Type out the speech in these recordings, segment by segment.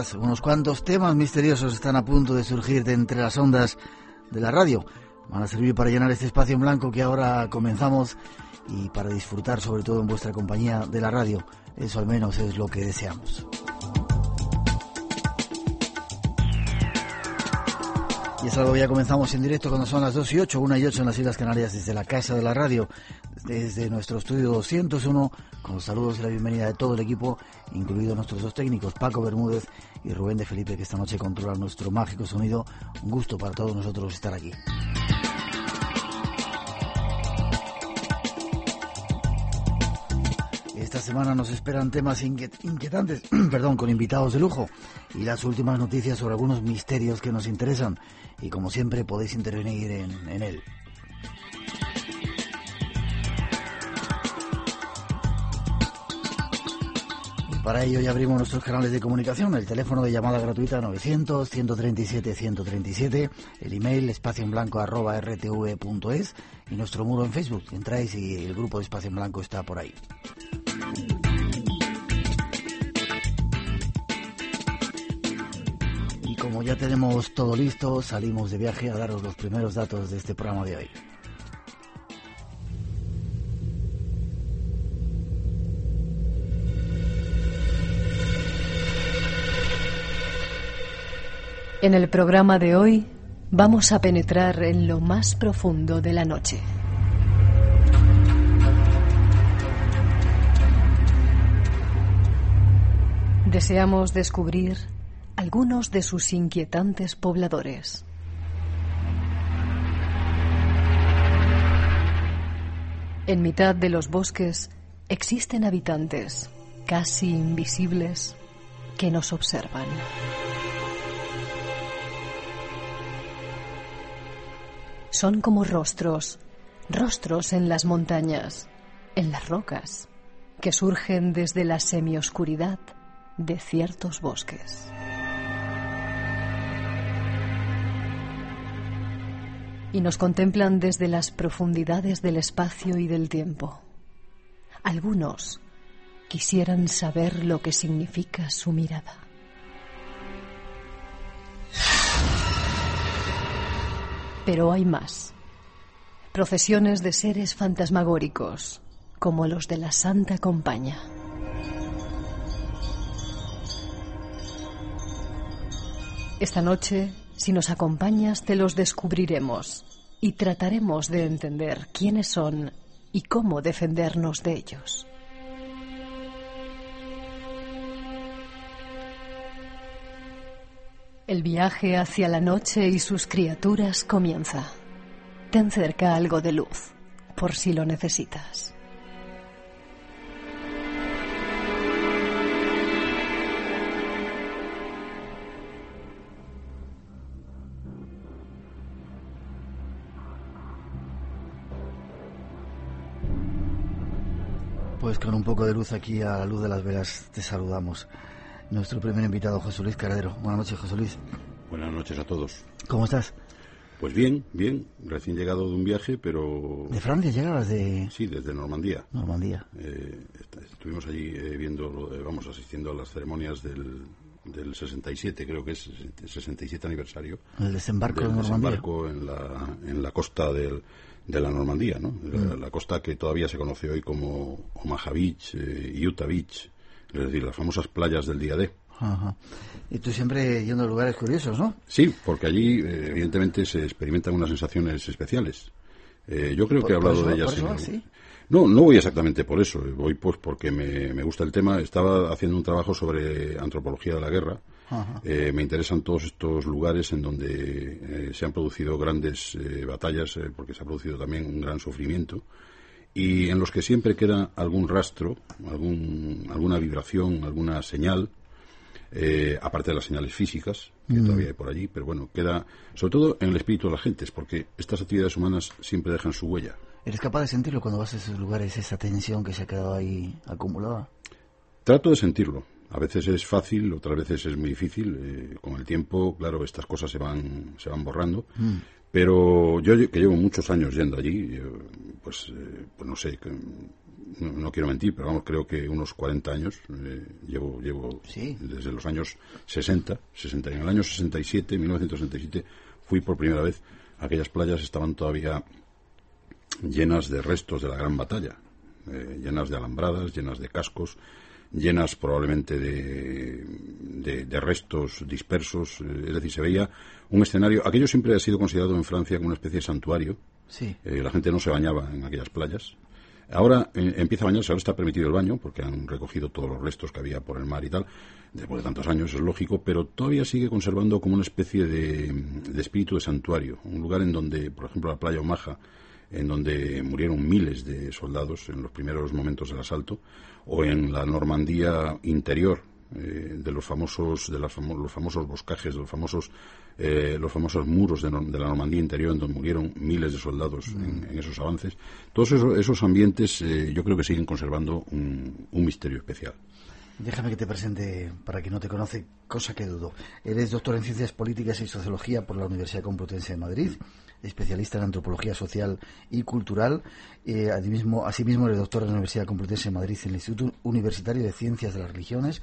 Madrugadas. Unos cuantos temas misteriosos están a punto de surgir de entre las ondas de la radio. Van a servir para llenar este espacio en blanco que ahora comenzamos y para disfrutar sobre todo en vuestra compañía de la radio. Eso al menos es lo que deseamos. Y es algo que ya comenzamos en directo cuando son las 2 y 8, 1 y 8 en las Islas Canarias desde la Casa de la Radio, desde nuestro estudio 201, los saludos y la bienvenida de todo el equipo, incluidos nuestros dos técnicos, Paco Bermúdez y Rubén de Felipe, que esta noche controlan nuestro mágico sonido. Un gusto para todos nosotros estar aquí. Esta semana nos esperan temas inquietantes, perdón, con invitados de lujo y las últimas noticias sobre algunos misterios que nos interesan. Y como siempre podéis intervenir en, en él. Para ello ya abrimos nuestros canales de comunicación, el teléfono de llamada gratuita 900-137-137, el email espacio en blanco arroba rtv.es y nuestro muro en Facebook. Entráis y el grupo de Espacio en Blanco está por ahí. Y como ya tenemos todo listo, salimos de viaje a daros los primeros datos de este programa de hoy. En el programa de hoy vamos a penetrar en lo más profundo de la noche. Deseamos descubrir algunos de sus inquietantes pobladores. En mitad de los bosques existen habitantes casi invisibles que nos observan. Son como rostros, rostros en las montañas, en las rocas, que surgen desde la semioscuridad de ciertos bosques. Y nos contemplan desde las profundidades del espacio y del tiempo. Algunos quisieran saber lo que significa su mirada. Pero hay más. Procesiones de seres fantasmagóricos, como los de la Santa Compañía. Esta noche, si nos acompañas, te los descubriremos y trataremos de entender quiénes son y cómo defendernos de ellos. El viaje hacia la noche y sus criaturas comienza. Ten cerca algo de luz, por si lo necesitas. Pues con un poco de luz aquí a la luz de las velas te saludamos. Nuestro primer invitado, José Luis Caradero. Buenas noches, José Luis. Buenas noches a todos. ¿Cómo estás? Pues bien, bien. Recién llegado de un viaje, pero... ¿De Francia llegabas de...? Sí, desde Normandía. Normandía. Eh, estuvimos allí eh, viendo, eh, vamos, asistiendo a las ceremonias del, del 67, creo que es el 67 aniversario. El desembarco del de Normandía. desembarco en la, en la costa del, de la Normandía, ¿no? La, la costa que todavía se conoce hoy como Omaha Beach, eh, Utah Beach, es decir, las famosas playas del día D. Ajá. Y tú siempre yendo a lugares curiosos, ¿no? Sí, porque allí, eh, evidentemente, se experimentan unas sensaciones especiales. Eh, yo creo Por- que he hablado eso- de ellas. eso en- ¿sí? No, no voy exactamente por eso. Voy pues porque me, me gusta el tema. Estaba haciendo un trabajo sobre antropología de la guerra. Eh, me interesan todos estos lugares en donde eh, se han producido grandes eh, batallas, eh, porque se ha producido también un gran sufrimiento, y en los que siempre queda algún rastro, algún, alguna vibración, alguna señal, eh, aparte de las señales físicas, que todavía hay por allí, pero bueno, queda sobre todo en el espíritu de las gentes, porque estas actividades humanas siempre dejan su huella. ¿Eres capaz de sentirlo cuando vas a esos lugares, esa tensión que se ha quedado ahí acumulada? Trato de sentirlo. A veces es fácil, otras veces es muy difícil. eh, con el tiempo, claro, estas cosas se van, se van borrando. Pero yo que llevo muchos años yendo allí, yo, pues, eh, pues no sé, no, no quiero mentir, pero vamos, creo que unos 40 años eh, llevo, llevo Sí. desde los años 60, 60. En el año 67, 1967, fui por primera vez. Aquellas playas estaban todavía llenas de restos de la gran batalla, eh, llenas de alambradas, llenas de cascos, llenas probablemente de, de- de restos dispersos, eh, es decir, se veía un escenario, aquello siempre ha sido considerado en Francia como una especie de santuario, Sí. eh, la gente no se bañaba en aquellas playas. Ahora eh, empieza a bañarse, ahora está permitido el baño, porque han recogido todos los restos que había por el mar y tal, después de tantos años, es lógico, pero todavía sigue conservando como una especie de, de espíritu de santuario, un lugar en donde, por ejemplo, la playa Omaha, en donde murieron miles de soldados en los primeros momentos del asalto, o en la Normandía interior, eh, de los famosos de las famo- los famosos boscajes, de los famosos eh, los famosos muros de, de la Normandía interior, en donde murieron miles de soldados en, en esos avances. Todos esos, esos ambientes eh, yo creo que siguen conservando un, un misterio especial. Déjame que te presente, para quien no te conoce, cosa que dudo. Eres doctor en Ciencias Políticas y Sociología por la Universidad Complutense de Madrid, especialista en Antropología Social y Cultural. Eh, asimismo, asimismo, eres doctor en la Universidad Complutense de Madrid en el Instituto Universitario de Ciencias de las Religiones,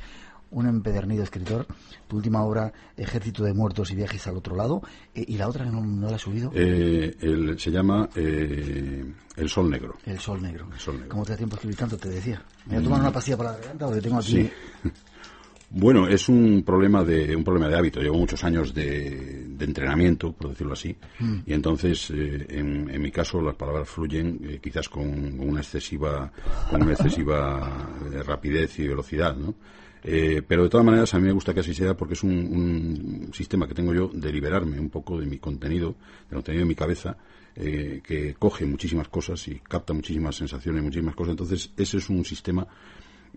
un empedernido escritor. Tu última obra, Ejército de Muertos y Viajes al Otro Lado. Eh, ¿Y la otra no, no la has subido? Eh, el- se llama eh, El Sol Negro. El Sol Negro. El Sol Negro. ¿Cómo te da tiempo a escribir tanto? Te decía. Me voy a tomar una pastilla para la garganta porque tengo aquí... Sí. Bueno, es un problema de un problema de hábito. Llevo muchos años de, de entrenamiento, por decirlo así, y entonces, eh, en, en mi caso, las palabras fluyen eh, quizás con una excesiva, con una excesiva eh, rapidez y velocidad, ¿no? Eh, pero de todas maneras, a mí me gusta que así sea porque es un, un sistema que tengo yo de liberarme un poco de mi contenido, del contenido de mi cabeza, eh, que coge muchísimas cosas y capta muchísimas sensaciones, muchísimas cosas. Entonces, ese es un sistema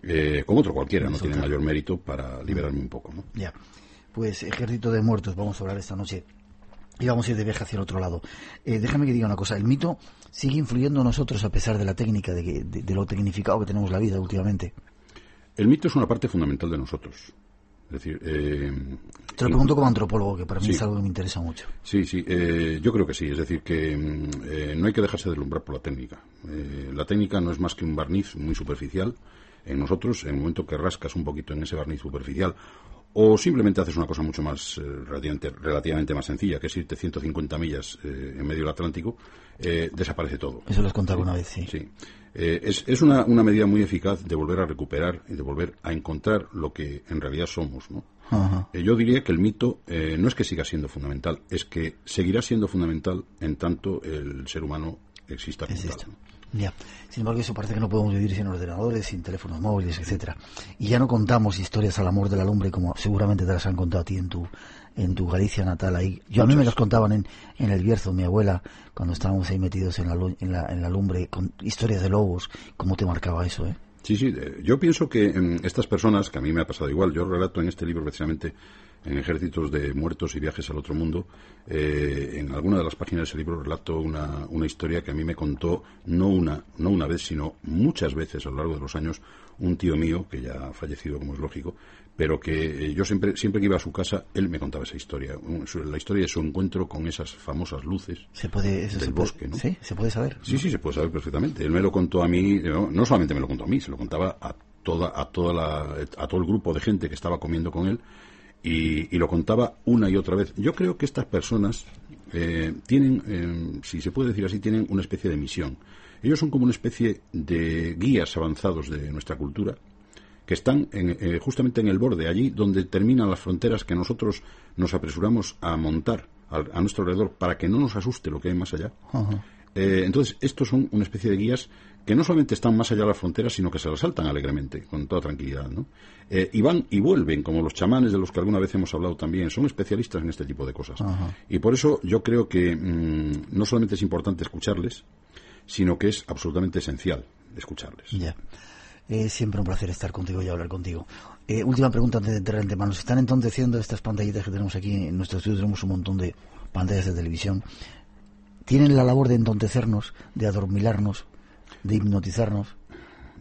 eh, como otro cualquiera, no tiene mayor mérito para liberarme un poco. ¿no? Ya. Pues Ejército de Muertos, vamos a hablar esta noche. Y vamos a ir de viaje hacia el otro lado. Eh, déjame que diga una cosa. El mito sigue influyendo en nosotros a pesar de la técnica, de, que- de- de lo tecnificado que tenemos la vida últimamente. El mito es una parte fundamental de nosotros. Es decir, eh, Te lo pregunto como antropólogo, que para mí Sí. es algo que me interesa mucho. Sí, sí, eh, yo creo que sí. Es decir, que mm, eh, no hay que dejarse deslumbrar por la técnica. Eh, la técnica no es más que un barniz muy superficial. En nosotros, en el momento que rascas un poquito en ese barniz superficial, o simplemente haces una cosa mucho más eh, relativamente, relativamente más sencilla, que es irte 150 millas eh, en medio del Atlántico, eh, desaparece todo. Eso lo has contado una vez, sí. Sí. Eh, es es una, una medida muy eficaz de volver a recuperar y de volver a encontrar lo que en realidad somos, ¿no? Yo diría que el mito eh, no es que siga siendo fundamental, es que seguirá siendo fundamental en tanto el ser humano exista como tal, ¿no? Ya. Sin embargo, eso parece que no podemos vivir sin ordenadores, sin teléfonos móviles, etcétera. Y ya no contamos historias al amor de la lumbre como seguramente te las han contado a ti en tu en tu Galicia natal ahí. Yo a mí me las contaban en, en el Bierzo, mi abuela, cuando estábamos ahí metidos en la, en la, en la lumbre con historias de lobos. ¿Cómo te marcaba eso, eh? Sí, sí. Yo pienso que mm, estas personas, que a mí me ha pasado igual, yo relato en este libro precisamente en Ejércitos de Muertos y Viajes al Otro Mundo, eh, en alguna de las páginas de ese libro relato una, una historia que a mí me contó no una, no una vez, sino muchas veces a lo largo de los años un tío mío, que ya ha fallecido como es lógico, pero que eh, yo siempre, siempre que iba a su casa, él me contaba esa historia, un- la historia de su encuentro con esas famosas luces. Se puede, eso Del se puede- bosque, ¿no? Sí, se puede saber. Sí, sí, se puede saber perfectamente. Él me lo contó a mí, no, no solamente me lo contó a mí, se lo contaba a toda, a toda la, a todo el grupo de gente que estaba comiendo con él. Y, lo contaba una y otra vez. Yo creo que estas personas eh, tienen, eh, si se puede decir así, tienen una especie de misión. Ellos son como una especie de guías avanzados de nuestra cultura que están eh, justamente en el borde, allí donde terminan las fronteras que nosotros nos apresuramos a montar a, nuestro alrededor para que no nos asuste lo que hay más allá. entonces, estos son una especie de guías que no solamente están más allá de las fronteras, sino que se las saltan alegremente, con toda tranquilidad. ¿no? Eh, y van y vuelven, como los chamanes de los que alguna vez hemos hablado también, son especialistas en este tipo de cosas. Y por eso yo creo que mm, no solamente es importante escucharles, sino que es absolutamente esencial escucharles. Ya. Es siempre un placer estar contigo y hablar contigo. Eh, última pregunta antes de entrar en tema. Nos están entonteciendo estas pantallitas que tenemos aquí en nuestro estudio. Tenemos un montón de pantallas de televisión. Tienen la labor de entontecernos, de adormilarnos, de hipnotizarnos?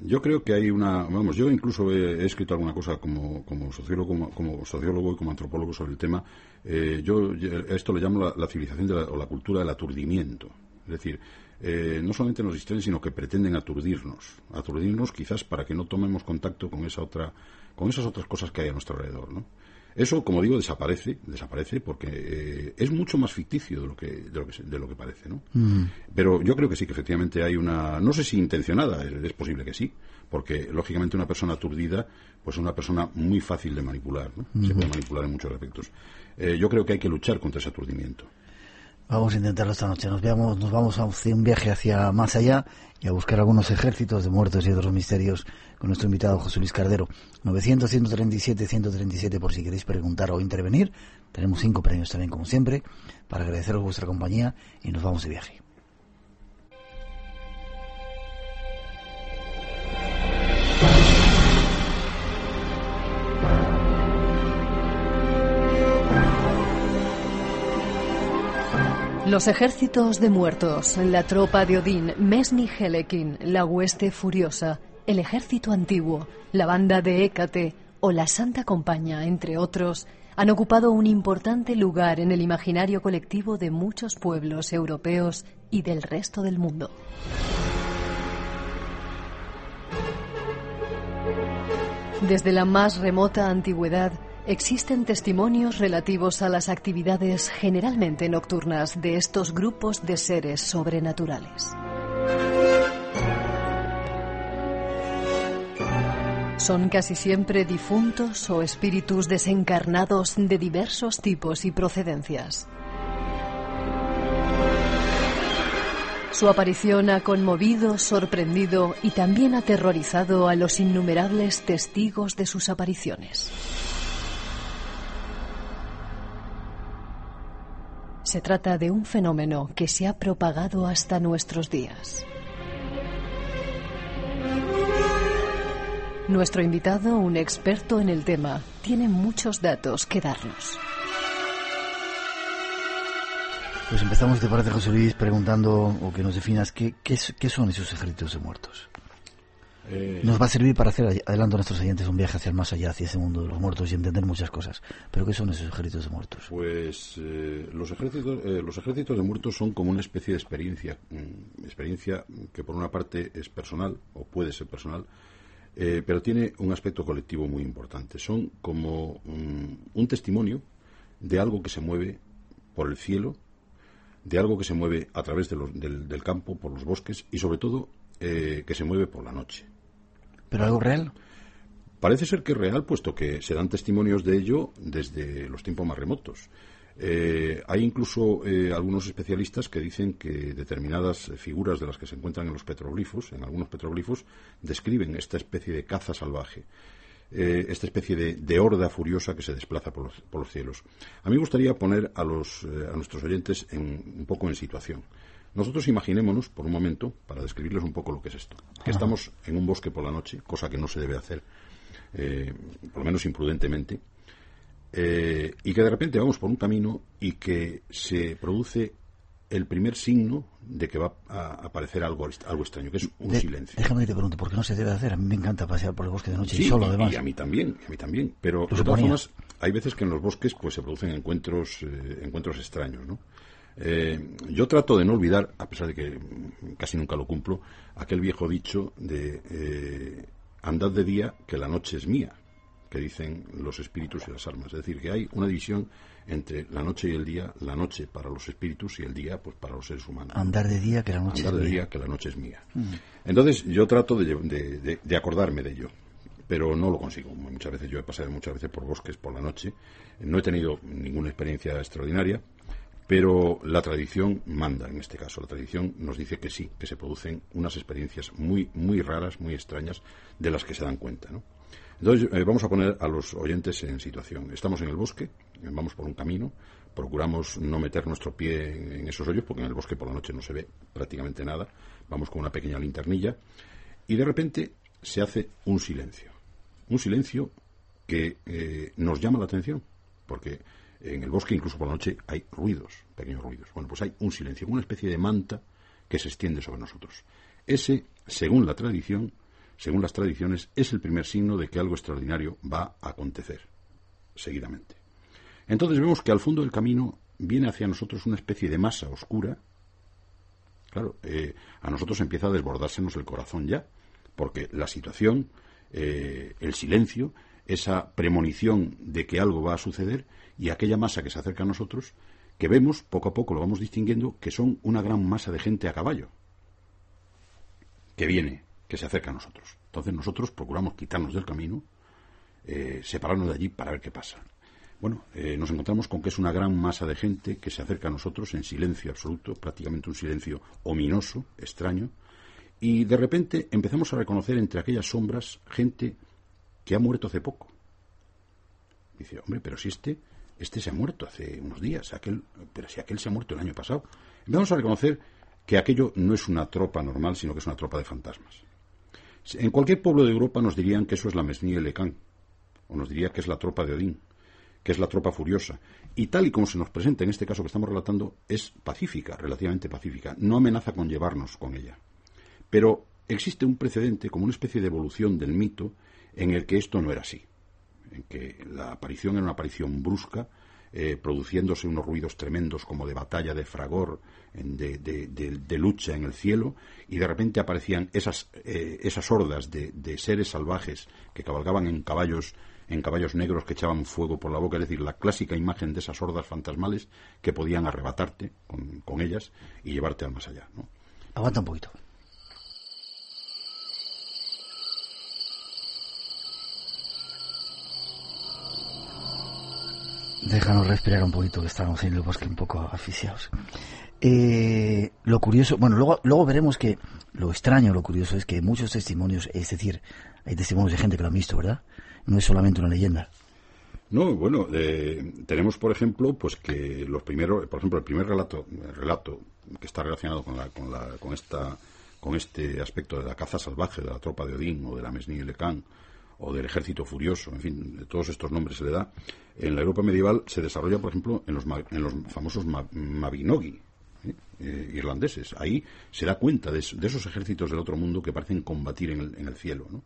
Yo creo que hay una, vamos, yo incluso he, escrito alguna cosa como, como sociólogo, como, sociólogo y como antropólogo sobre el tema. Eh, yo esto le llamo la, civilización o la cultura del aturdimiento. Es decir, eh, no solamente nos distraen, sino que pretenden aturdirnos, aturdirnos quizás para que no tomemos contacto con esa otra, con esas otras cosas que hay a nuestro alrededor, ¿no? Eso, como digo, desaparece, desaparece porque eh, es mucho más ficticio de lo que, de lo que, de lo que parece, ¿no? Mm. Pero yo creo que sí, que efectivamente hay una, no sé si intencionada, es, posible que sí, porque lógicamente una persona aturdida, pues es una persona muy fácil de manipular, ¿no? Se puede manipular en muchos aspectos. Eh, yo creo que hay que luchar contra ese aturdimiento. Vamos a intentarlo esta noche. Nos, veamos, nos vamos a hacer un viaje hacia más allá y a buscar algunos ejércitos de muertos y otros misterios con nuestro invitado José Luis Cardero. 900-137-137 por si queréis preguntar o intervenir. Tenemos cinco premios también, como siempre, para agradeceros vuestra compañía y nos vamos de viaje. Los ejércitos de muertos, la tropa de Odín, Mesni Helekin, la hueste furiosa, el ejército antiguo, la banda de Hécate o la Santa Compañía, entre otros, han ocupado un importante lugar en el imaginario colectivo de muchos pueblos europeos y del resto del mundo. Desde la más remota antigüedad, Existen testimonios relativos a las actividades generalmente nocturnas de estos grupos de seres sobrenaturales. Son casi siempre difuntos o espíritus desencarnados de diversos tipos y procedencias. Su aparición ha conmovido, sorprendido y también aterrorizado a los innumerables testigos de sus apariciones. Se trata de un fenómeno que se ha propagado hasta nuestros días. Nuestro invitado, un experto en el tema, tiene muchos datos que darnos. Pues empezamos, ¿te parece, José Luis, preguntando o que nos definas qué, qué son esos ejércitos de muertos? Eh, Nos va a servir para hacer adelante a nuestros oyentes un viaje hacia el más allá, hacia ese mundo de los muertos y entender muchas cosas. ¿Pero qué son esos ejércitos de muertos? Pues eh, los, ejércitos, eh, los ejércitos de muertos son como una especie de experiencia, mm, experiencia que por una parte es personal o puede ser personal, pero tiene un aspecto colectivo muy importante. Son como mm, un testimonio de algo que se mueve por el cielo, de algo que se mueve a través del, del, campo, por los bosques y sobre todo que se mueve por la noche. ¿Pero algo real? Parece ser que es real, puesto que se dan testimonios de ello desde los tiempos más remotos. Eh, hay incluso eh, algunos especialistas que dicen que determinadas figuras de las que se encuentran en los petroglifos, en algunos petroglifos, describen esta especie de caza salvaje, eh, esta especie de, horda furiosa que se desplaza por los, cielos. A mí me gustaría poner a, los, a nuestros oyentes un poco en situación. Nosotros imaginémonos, por un momento, para describirles un poco lo que es esto, que estamos en un bosque por la noche, cosa que no se debe hacer, eh, por lo menos imprudentemente, eh, y que de repente vamos por un camino y que se produce el primer signo de que va a aparecer algo, algo extraño, que es un silencio. Déjame que te pregunte, ¿por qué no se debe hacer? A mí me encanta pasear por el bosque de noche y solo, además. Y a mí también, a mí también. Pero de todas formas, hay veces que en los bosques pues se producen encuentros, eh, encuentros extraños, ¿no? Eh, yo trato de no olvidar, a pesar de que casi nunca lo cumplo, aquel viejo dicho de eh, andad de día que la noche es mía. que dicen los espíritus y las almas. Es decir, que hay una división entre la noche y el día, la noche para los espíritus y el día pues para los seres humanos. Andar de día que la noche Andar es de mía. día que la noche es mía. Entonces yo trato de, de- de- de acordarme de ello, pero no lo consigo. Muchas veces yo he pasado muchas veces por bosques por la noche, no he tenido ninguna experiencia extraordinaria, pero la tradición manda en este caso. La tradición nos dice que sí, que se producen unas experiencias muy, muy raras, muy extrañas, de las que se dan cuenta. ¿no? Entonces, eh, vamos a poner a los oyentes en situación. Estamos en el bosque, eh, vamos por un camino, procuramos no meter nuestro pie en, esos hoyos, porque en el bosque por la noche no se ve prácticamente nada. Vamos con una pequeña linternilla y de repente se hace un silencio. Un silencio que eh, nos llama la atención, porque en el bosque, incluso por la noche, hay ruidos, pequeños ruidos. Bueno, pues hay un silencio, una especie de manta que se extiende sobre nosotros. Ese, según la tradición, según las tradiciones, es el primer signo de que algo extraordinario va a acontecer seguidamente. Entonces vemos que al fondo del camino viene hacia nosotros una especie de masa oscura. Claro, eh, a nosotros empieza a desbordársenos el corazón ya, porque la situación, eh, el silencio, esa premonición de que algo va a suceder y aquella masa que se acerca a nosotros, que vemos, poco a poco lo vamos distinguiendo, que son una gran masa de gente a caballo, que viene, que se acerca a nosotros. Entonces nosotros procuramos quitarnos del camino, eh, separarnos de allí para ver qué pasa. Bueno, eh, nos encontramos con que es una gran masa de gente que se acerca a nosotros en silencio absoluto, prácticamente un silencio ominoso, extraño, y de repente empezamos a reconocer entre aquellas sombras gente que ha muerto hace poco. Dice, hombre, pero si este, este se ha muerto hace unos días, pero si aquel se ha muerto el año pasado. Empezamos a reconocer que aquello no es una tropa normal, sino que es una tropa de fantasmas. En cualquier pueblo de Europa nos dirían que eso es la Mesnie Lecán, o nos diría que es la tropa de Odín, que es la tropa furiosa. Y tal y como se nos presenta en este caso que estamos relatando, es pacífica, relativamente pacífica, no amenaza con llevarnos con ella. Pero existe un precedente, como una especie de evolución del mito, en el que esto no era así, en que la aparición era una aparición brusca, eh, produciéndose unos ruidos tremendos como de batalla, de fragor, de, de- lucha en el cielo, y de repente aparecían esas, eh, esas hordas de, de seres salvajes que cabalgaban en caballos en caballos negros que echaban fuego por la boca, es decir, la clásica imagen de esas hordas fantasmales que podían arrebatarte con, con ellas y llevarte al más allá. ¿no? Aguanta un poquito. Déjanos respirar un poquito, que estamos en el bosque un poco asfixiados. Eh, lo curioso, bueno, luego, luego veremos que lo extraño, lo curioso es que muchos testimonios, es decir, hay testimonios de gente que lo han visto, ¿verdad? No es solamente una leyenda. No, bueno, eh, tenemos por ejemplo, pues que los primeros, por ejemplo, el primer relato, el relato que está relacionado con la, con la, con esta, con este aspecto de la caza salvaje de la tropa de Odín o de la Mesnie Lecán o del ejército furioso, en fin, todos estos nombres se le da. En la Europa medieval se desarrolla, por ejemplo, en los, en los famosos ma- Mabinogi, ¿eh? Eh, irlandeses. Ahí se da cuenta de, eso- de esos ejércitos del otro mundo que parecen combatir en el, en el cielo. ¿no?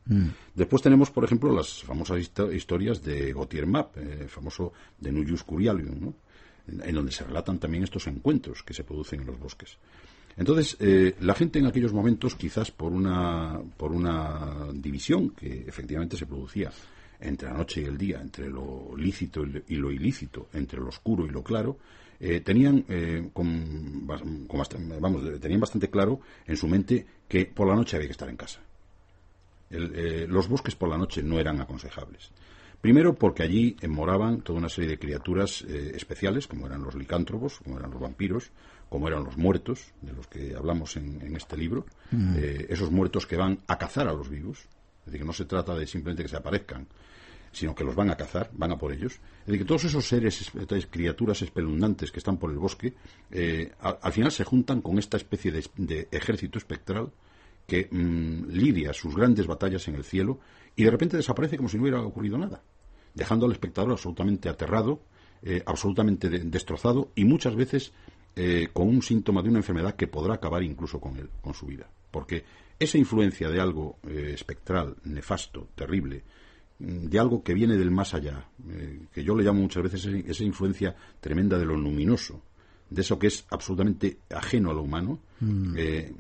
Después tenemos, por ejemplo, las famosas histo- historias de Gautier Map, eh, famoso de Nuyus Curialium, ¿no? en, en donde se relatan también estos encuentros que se producen en los bosques. Entonces, eh, la gente en aquellos momentos, quizás por una, por una división que efectivamente se producía entre la noche y el día, entre lo lícito y lo- ilícito, entre lo oscuro y lo claro, eh, tenían, eh, con bas- con bastan- vamos, tenían bastante claro en su mente que por la noche había que estar en casa. Eh, los bosques por la noche no eran aconsejables. Primero porque allí moraban toda una serie de criaturas especiales, como eran los licántropos, como eran los vampiros, como eran los muertos, de los que hablamos en, en este libro, eh, esos muertos que van a cazar a los vivos. Es decir, que no se trata de simplemente que se aparezcan, sino que los van a cazar, van a por ellos. Es decir, que todos esos seres, estas criaturas espeluznantes que están por el bosque, eh, al, al final se juntan con esta especie de, de ejército espectral que mm, lidia sus grandes batallas en el cielo y de repente desaparece como si no hubiera ocurrido nada, dejando al espectador absolutamente aterrado, eh, absolutamente de- destrozado y muchas veces eh, con un síntoma de una enfermedad que podrá acabar incluso con él, con su vida. Porque esa influencia de algo eh, espectral, nefasto, terrible, mm, de algo que viene del más allá, eh, que yo le llamo muchas veces esa- influencia tremenda de lo luminoso, de eso que es absolutamente ajeno a lo humano, mm. eh,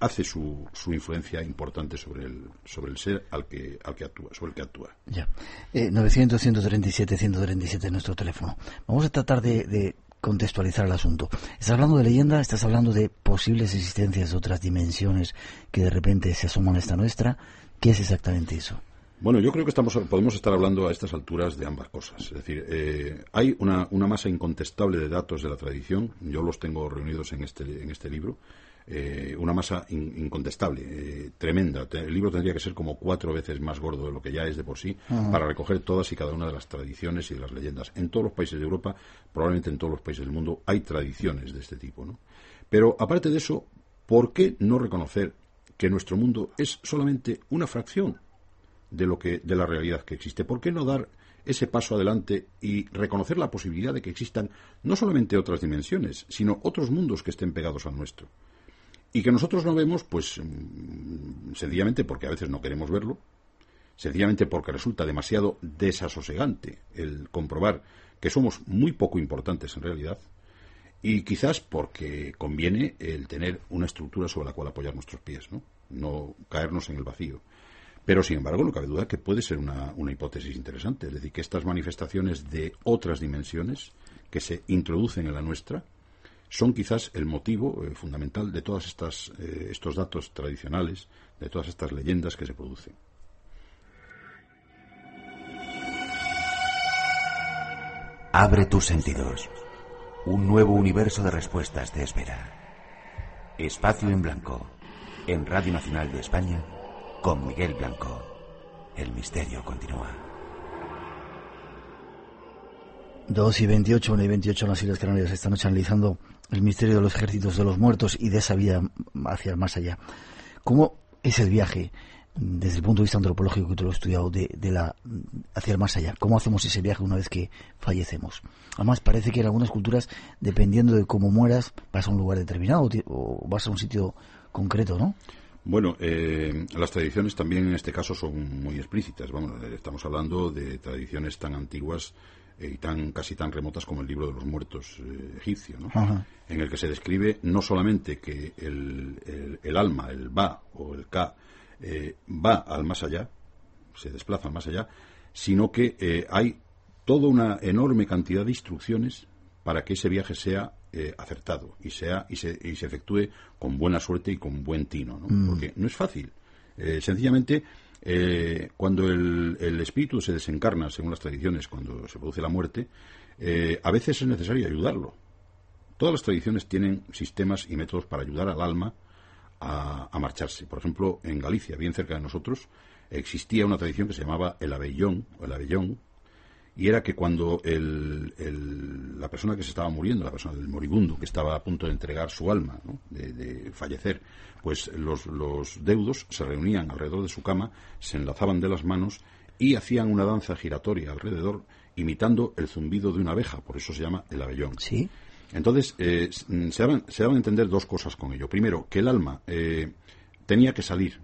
hace su, su, influencia importante sobre el, sobre el ser al que, al que actúa, sobre el que actúa. Ya. 900 137 137 nuestro teléfono. Vamos a tratar de, contextualizar el asunto. Estás hablando de leyenda, estás hablando de posibles existencias de otras dimensiones que de repente se asoman a esta nuestra. ¿Qué es exactamente eso? Bueno, yo creo que estamos, podemos estar hablando a estas alturas de ambas cosas. Es decir, eh, hay una, una, masa incontestable de datos de la tradición, yo los tengo reunidos en este, en este libro, eh, una masa incontestable, eh, tremenda. El libro tendría que ser como cuatro veces más gordo de lo que ya es de por sí, para recoger todas y cada una de las tradiciones y de las leyendas. En todos los países de Europa, probablemente en todos los países del mundo, hay tradiciones de este tipo. ¿no? Pero aparte de eso, ¿por qué no reconocer que nuestro mundo es solamente una fracción de lo que de la realidad que existe. ¿Por qué no dar ese paso adelante y reconocer la posibilidad de que existan no solamente otras dimensiones, sino otros mundos que estén pegados al nuestro? Y que nosotros no vemos, pues mm, sencillamente porque a veces no queremos verlo, sencillamente porque resulta demasiado desasosegante el comprobar que somos muy poco importantes en realidad, y quizás porque conviene el tener una estructura sobre la cual apoyar nuestros pies, ¿no? No caernos en el vacío. Pero, sin embargo, no cabe duda que puede ser una, hipótesis interesante. Es decir, que estas manifestaciones de otras dimensiones que se introducen en la nuestra son quizás el motivo eh, fundamental de todos eh, estos datos tradicionales, de todas estas leyendas que se producen. Abre tus sentidos. Un nuevo universo de respuestas te espera. Espacio en Blanco, en Radio Nacional de España con Miguel Blanco. El misterio continúa. 2 y 28, 1 y 28 en las Islas Canarias esta noche analizando el misterio de los ejércitos de los muertos y de esa vida hacia el más allá. ¿Cómo es el viaje desde el punto de vista antropológico que tú lo has estudiado de, la hacia el más allá? ¿Cómo hacemos ese viaje una vez que fallecemos? Además parece que en algunas culturas, dependiendo de cómo mueras, vas a un lugar determinado o vas a un sitio concreto, ¿no? Bueno, eh, las tradiciones también en este caso son muy explícitas. Vamos, eh, estamos hablando de tradiciones tan antiguas y tan casi tan remotas como el libro de los muertos egipcio, ¿no? en el que se describe no solamente que el, el, alma, el ba o el ka, va al más allá, se desplaza al más allá, sino que hay toda una enorme cantidad de instrucciones para que ese viaje sea eh, acertado y sea y se, y se efectúe con buena suerte y con buen tino, ¿no? Mm. Porque no es fácil. Eh, sencillamente, eh, cuando el, el, espíritu se desencarna, según las tradiciones, cuando se produce la muerte, a veces es necesario ayudarlo. Todas las tradiciones tienen sistemas y métodos para ayudar al alma a, a marcharse. Por ejemplo, en Galicia, bien cerca de nosotros, existía una tradición que se llamaba el abellón, o el abellón, y era que cuando la persona que se estaba muriendo, la persona del moribundo, que estaba a punto de entregar su alma, de, fallecer, pues los, los deudos se reunían alrededor de su cama, se enlazaban de las manos y hacían una danza giratoria alrededor, imitando el zumbido de una abeja, por eso se llama el abellón. Sí. Entonces, eh, se, daban, se daban a entender dos cosas con ello. Primero, que el alma eh, tenía que salir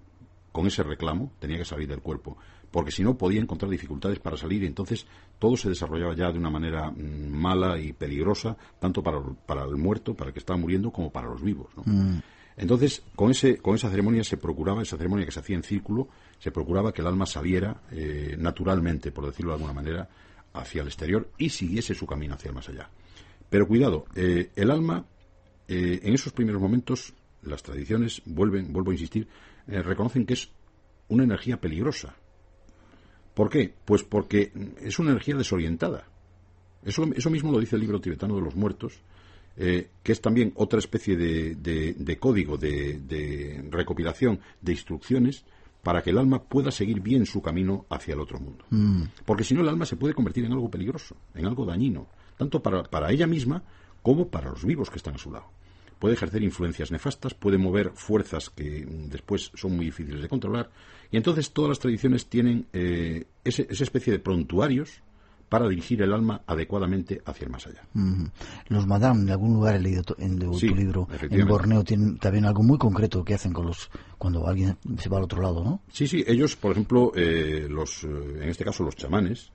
con ese reclamo, tenía que salir del cuerpo porque si no podía encontrar dificultades para salir y entonces todo se desarrollaba ya de una manera mm, mala y peligrosa, tanto para, para, el muerto, para el que estaba muriendo, como para los vivos. Mm. Entonces, con, ese, con esa ceremonia se procuraba, esa ceremonia que se hacía en círculo, se procuraba que el alma saliera eh, naturalmente, por decirlo de alguna manera, hacia el exterior y siguiese su camino hacia el más allá. Pero cuidado, eh, el alma, eh, en esos primeros momentos, las tradiciones, vuelven, vuelvo a insistir, reconocen que es una energía peligrosa, ¿Por qué? Pues porque es una energía desorientada. Eso, eso mismo lo dice el libro tibetano de los muertos, eh, que es también otra especie de, código, de, recopilación de instrucciones para que el alma pueda seguir bien su camino hacia el otro mundo. Mm. Porque si no, el alma se puede convertir en algo peligroso, en algo dañino, tanto para, para ella misma como para los vivos que están a su lado puede ejercer influencias nefastas, puede mover fuerzas que después son muy difíciles de controlar, y entonces todas las tradiciones tienen eh, esa especie de prontuarios para dirigir el alma adecuadamente hacia el más allá. Los madame, de algún lugar he leído en tu libro, en Borneo tienen también algo muy concreto que hacen con los cuando alguien se va al otro lado, ¿no? Sí, sí, ellos, por ejemplo, eh, los, eh, en este caso los chamanes,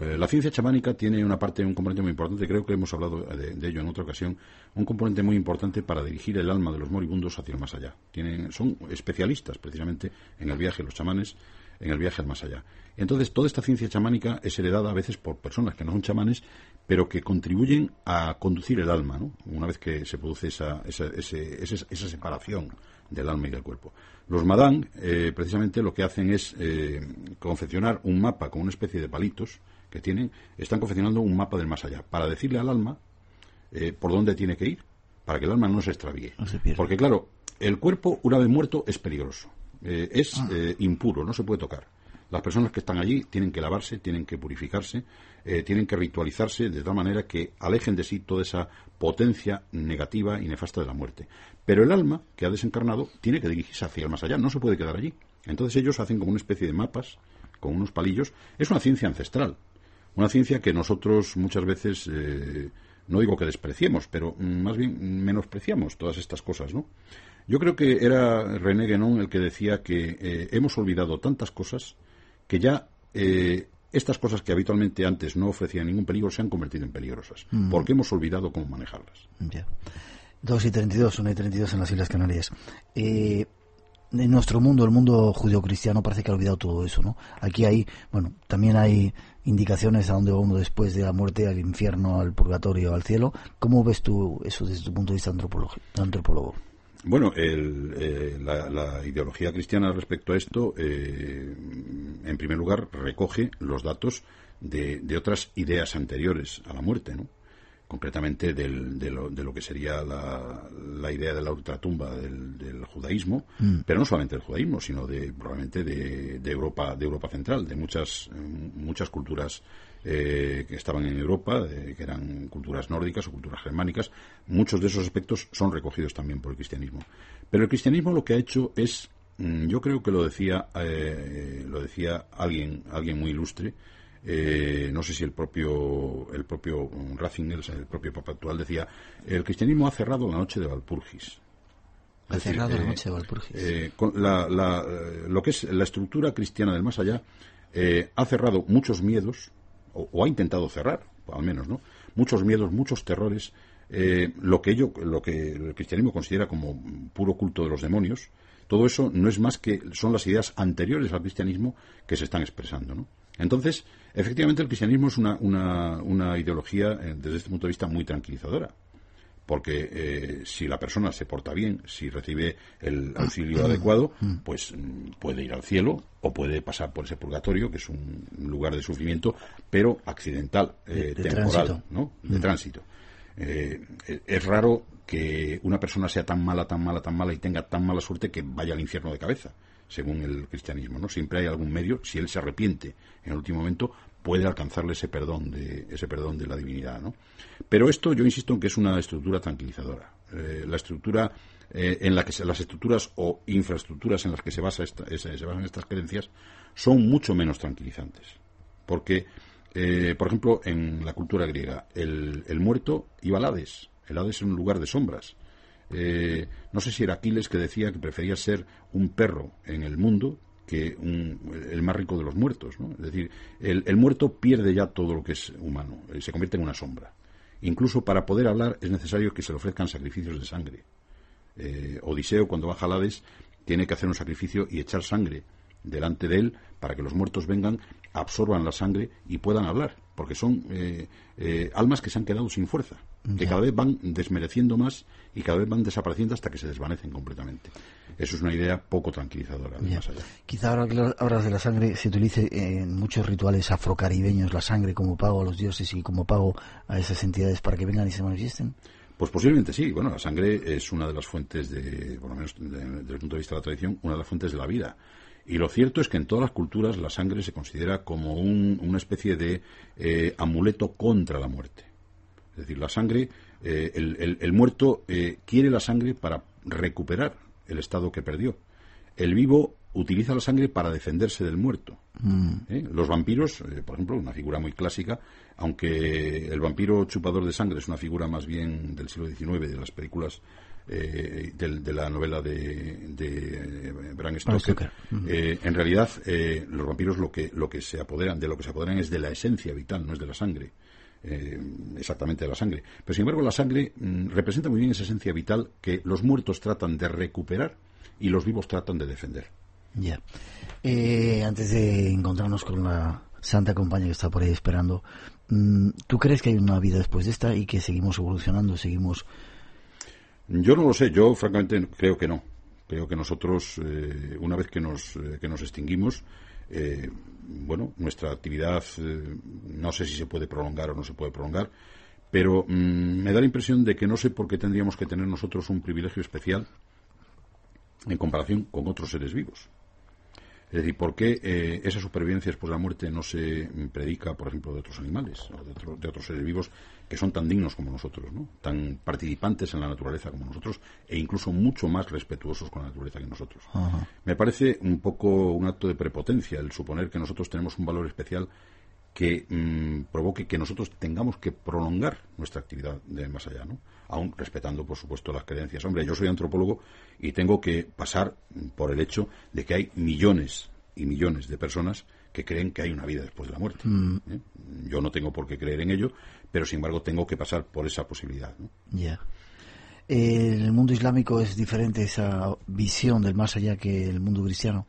Eh, la ciencia chamánica tiene una parte, un componente muy importante, creo que hemos hablado de, ello en otra ocasión, un componente muy importante para dirigir el alma de los moribundos hacia el más allá. Tienen, son especialistas precisamente en el viaje, los chamanes, en el viaje al más allá. Entonces, toda esta ciencia chamánica es heredada a veces por personas que no son chamanes, pero que contribuyen a conducir el alma, ¿no? una vez que se produce esa, esa, esa separación del alma y del cuerpo. Los Madán, eh, precisamente, lo que hacen es eh, confeccionar un mapa con una especie de palitos que tienen, están confeccionando un mapa del más allá, para decirle al alma eh, por dónde tiene que ir, para que el alma no se extravíe. Porque, claro, el cuerpo, una vez muerto, es peligroso, es ah. impuro, no se puede tocar. Las personas que están allí tienen que lavarse, tienen que purificarse, eh, tienen que ritualizarse de tal manera que alejen de sí toda esa potencia negativa y nefasta de la muerte. Pero el alma que ha desencarnado tiene que dirigirse hacia el más allá, no se puede quedar allí. Entonces ellos hacen como una especie de mapas con unos palillos. Es una ciencia ancestral, una ciencia que nosotros muchas veces, eh, no digo que despreciemos, pero más bien menospreciamos todas estas cosas, ¿no? Yo creo que era René Guénon el que decía que eh, hemos olvidado tantas cosas que ya eh, estas cosas que habitualmente antes no ofrecían ningún peligro se han convertido en peligrosas, mm. porque hemos olvidado cómo manejarlas. Ya. 2 y 32, 1 y 32 en las Islas Canarias. Eh, en nuestro mundo, el mundo judío-cristiano, parece que ha olvidado todo eso, ¿no? Aquí hay, bueno, también hay indicaciones a dónde va uno después de la muerte, al infierno, al purgatorio, al cielo. ¿Cómo ves tú eso desde tu punto de vista antropólogo? Bueno, eh, la, ideología cristiana respecto a esto, eh, en primer lugar, recoge los datos de, otras ideas anteriores a la muerte, ¿no? Concretamente de, lo, que sería la, idea de la ultratumba del, del judaísmo, mm. pero no solamente del judaísmo, sino de probablemente de, Europa, de Europa central, de muchas muchas culturas eh, que estaban en Europa, que eran culturas nórdicas o culturas germánicas. Muchos de esos aspectos son recogidos también por el cristianismo. Pero el cristianismo lo que ha hecho es, mm, yo creo que lo decía, eh, lo decía alguien, alguien muy ilustre, eh, no sé si el propio el propio Ratzinger, el propio Papa actual decía, el cristianismo ha cerrado la noche de Valpurgis. Ha cerrado la noche de Valpurgis. lo que es la estructura cristiana del más allá ha cerrado muchos miedos, o, ha intentado cerrar, al menos, ¿no? Muchos miedos, muchos terrores, eh, lo que ello, lo que el cristianismo considera como puro culto de los demonios, todo eso no es más que son las ideas anteriores al cristianismo que se están expresando, ¿no? Entonces, efectivamente, el cristianismo es una, una, una ideología, eh, desde este punto de vista, muy tranquilizadora. Porque eh, si la persona se porta bien, si recibe el auxilio adecuado, pues mm, puede ir al cielo o puede pasar por ese purgatorio, que es un lugar de sufrimiento, pero accidental, eh, temporal, ¿no? De tránsito. Eh, es raro que una persona sea tan mala, tan mala, tan mala y tenga tan mala suerte que vaya al infierno de cabeza, según el cristianismo, ¿no? Siempre hay algún medio, si él se arrepiente en el último momento, puede alcanzarle ese perdón de ese perdón de la divinidad, ¿no? Pero esto yo insisto en que es una estructura tranquilizadora. Eh, la estructura eh, en la que se, las estructuras o infraestructuras en las que se, basa se basan estas creencias son mucho menos tranquilizantes, porque eh, por ejemplo en la cultura griega el, el, muerto iba al Hades, el Hades es un lugar de sombras. No sé si era Aquiles que decía que prefería ser un perro en el mundo que el más rico de los muertos. ¿no? Es decir, el, muerto pierde ya todo lo que es humano, eh, se convierte en una sombra. Incluso para poder hablar es necesario que se le ofrezcan sacrificios de sangre. Eh, Odiseo, cuando baja al Hades, tiene que hacer un sacrificio y echar sangre delante de él para que los muertos vengan, absorban la sangre y puedan hablar, porque son eh, almas que se han quedado sin fuerza, que cada vez van desmereciendo más y cada vez van desapareciendo hasta que se desvanecen completamente. Eso es una idea poco tranquilizadora. Más allá. Quizá ahora que hablas de la sangre se utilice en muchos rituales afrocaribeños la sangre como pago a los dioses y como pago a esas entidades para que vengan y se manifiesten. Pues posiblemente sí. Bueno, la sangre es una de las fuentes, de, por lo menos desde el punto de vista de la tradición, una de las fuentes de la vida. Y lo cierto es que en todas las culturas la sangre se considera como una especie de eh, amuleto contra la muerte. Es decir, la sangre, eh, el, muerto eh, quiere la sangre para recuperar el estado que perdió. El vivo utiliza la sangre para defenderse del muerto. Mm. ¿Eh? Los vampiros, eh, por ejemplo, una figura muy clásica, aunque el vampiro chupador de sangre es una figura más bien del siglo XIX, de las películas eh, de, la novela de, de Bram Stoker, en realidad los vampiros lo que, lo que se apoderan, de lo que se apoderan es de la esencia vital, no es de la sangre. exactamente de la sangre. Pero sin embargo la sangre mm, representa muy bien esa esencia vital que los muertos tratan de recuperar y los vivos tratan de defender. Ya. antes de encontrarnos con la santa compañía que está por ahí esperando, mm, ¿tú crees que hay una vida después de esta y que seguimos evolucionando, seguimos yo no lo sé, yo francamente creo que no. Creo que nosotros, eh, una vez que nos, eh, que nos extinguimos, eh, bueno, nuestra actividad no sé si se puede prolongar o no se puede prolongar, pero mm, me da la impresión de que no sé por qué tendríamos que tener nosotros un privilegio especial en comparación con otros seres vivos. Es decir, ¿por qué esa supervivencia después de la muerte no se predica, por ejemplo, de otros animales o de, de otros seres vivos que son tan dignos como nosotros, ¿no? tan participantes en la naturaleza como nosotros e incluso mucho más respetuosos con la naturaleza que nosotros. Me parece un poco un acto de prepotencia el suponer que nosotros tenemos un valor especial que mm, provoque que nosotros tengamos que prolongar nuestra actividad de más allá, ¿no? aún respetando, por supuesto, las creencias. Hombre, yo soy antropólogo y tengo que pasar por el hecho de que hay millones y millones de personas que creen que hay una vida después de la muerte. Mm. ¿eh? Yo no tengo por qué creer en ello, pero sin embargo tengo que pasar por esa posibilidad. Ya. ¿El mundo islámico es diferente esa visión del más allá que el mundo cristiano?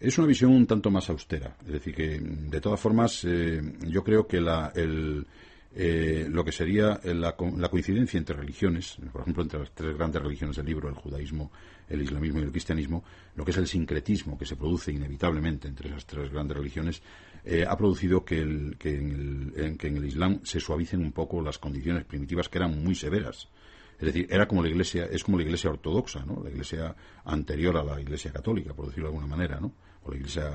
Es una visión un tanto más austera. Es decir, que de todas formas eh, yo creo que la, el, eh, lo que sería la, la, coincidencia entre religiones, por ejemplo, entre las tres grandes religiones del libro, el judaísmo, el islamismo y el cristianismo, lo que es el sincretismo que se produce inevitablemente entre esas tres grandes religiones, eh, ha producido que, el, que, en el, que en el Islam se suavicen un poco las condiciones primitivas que eran muy severas. Es decir, era como la iglesia, es como la iglesia ortodoxa, ¿no? La iglesia anterior a la iglesia católica, por decirlo de alguna manera, ¿no? O la iglesia,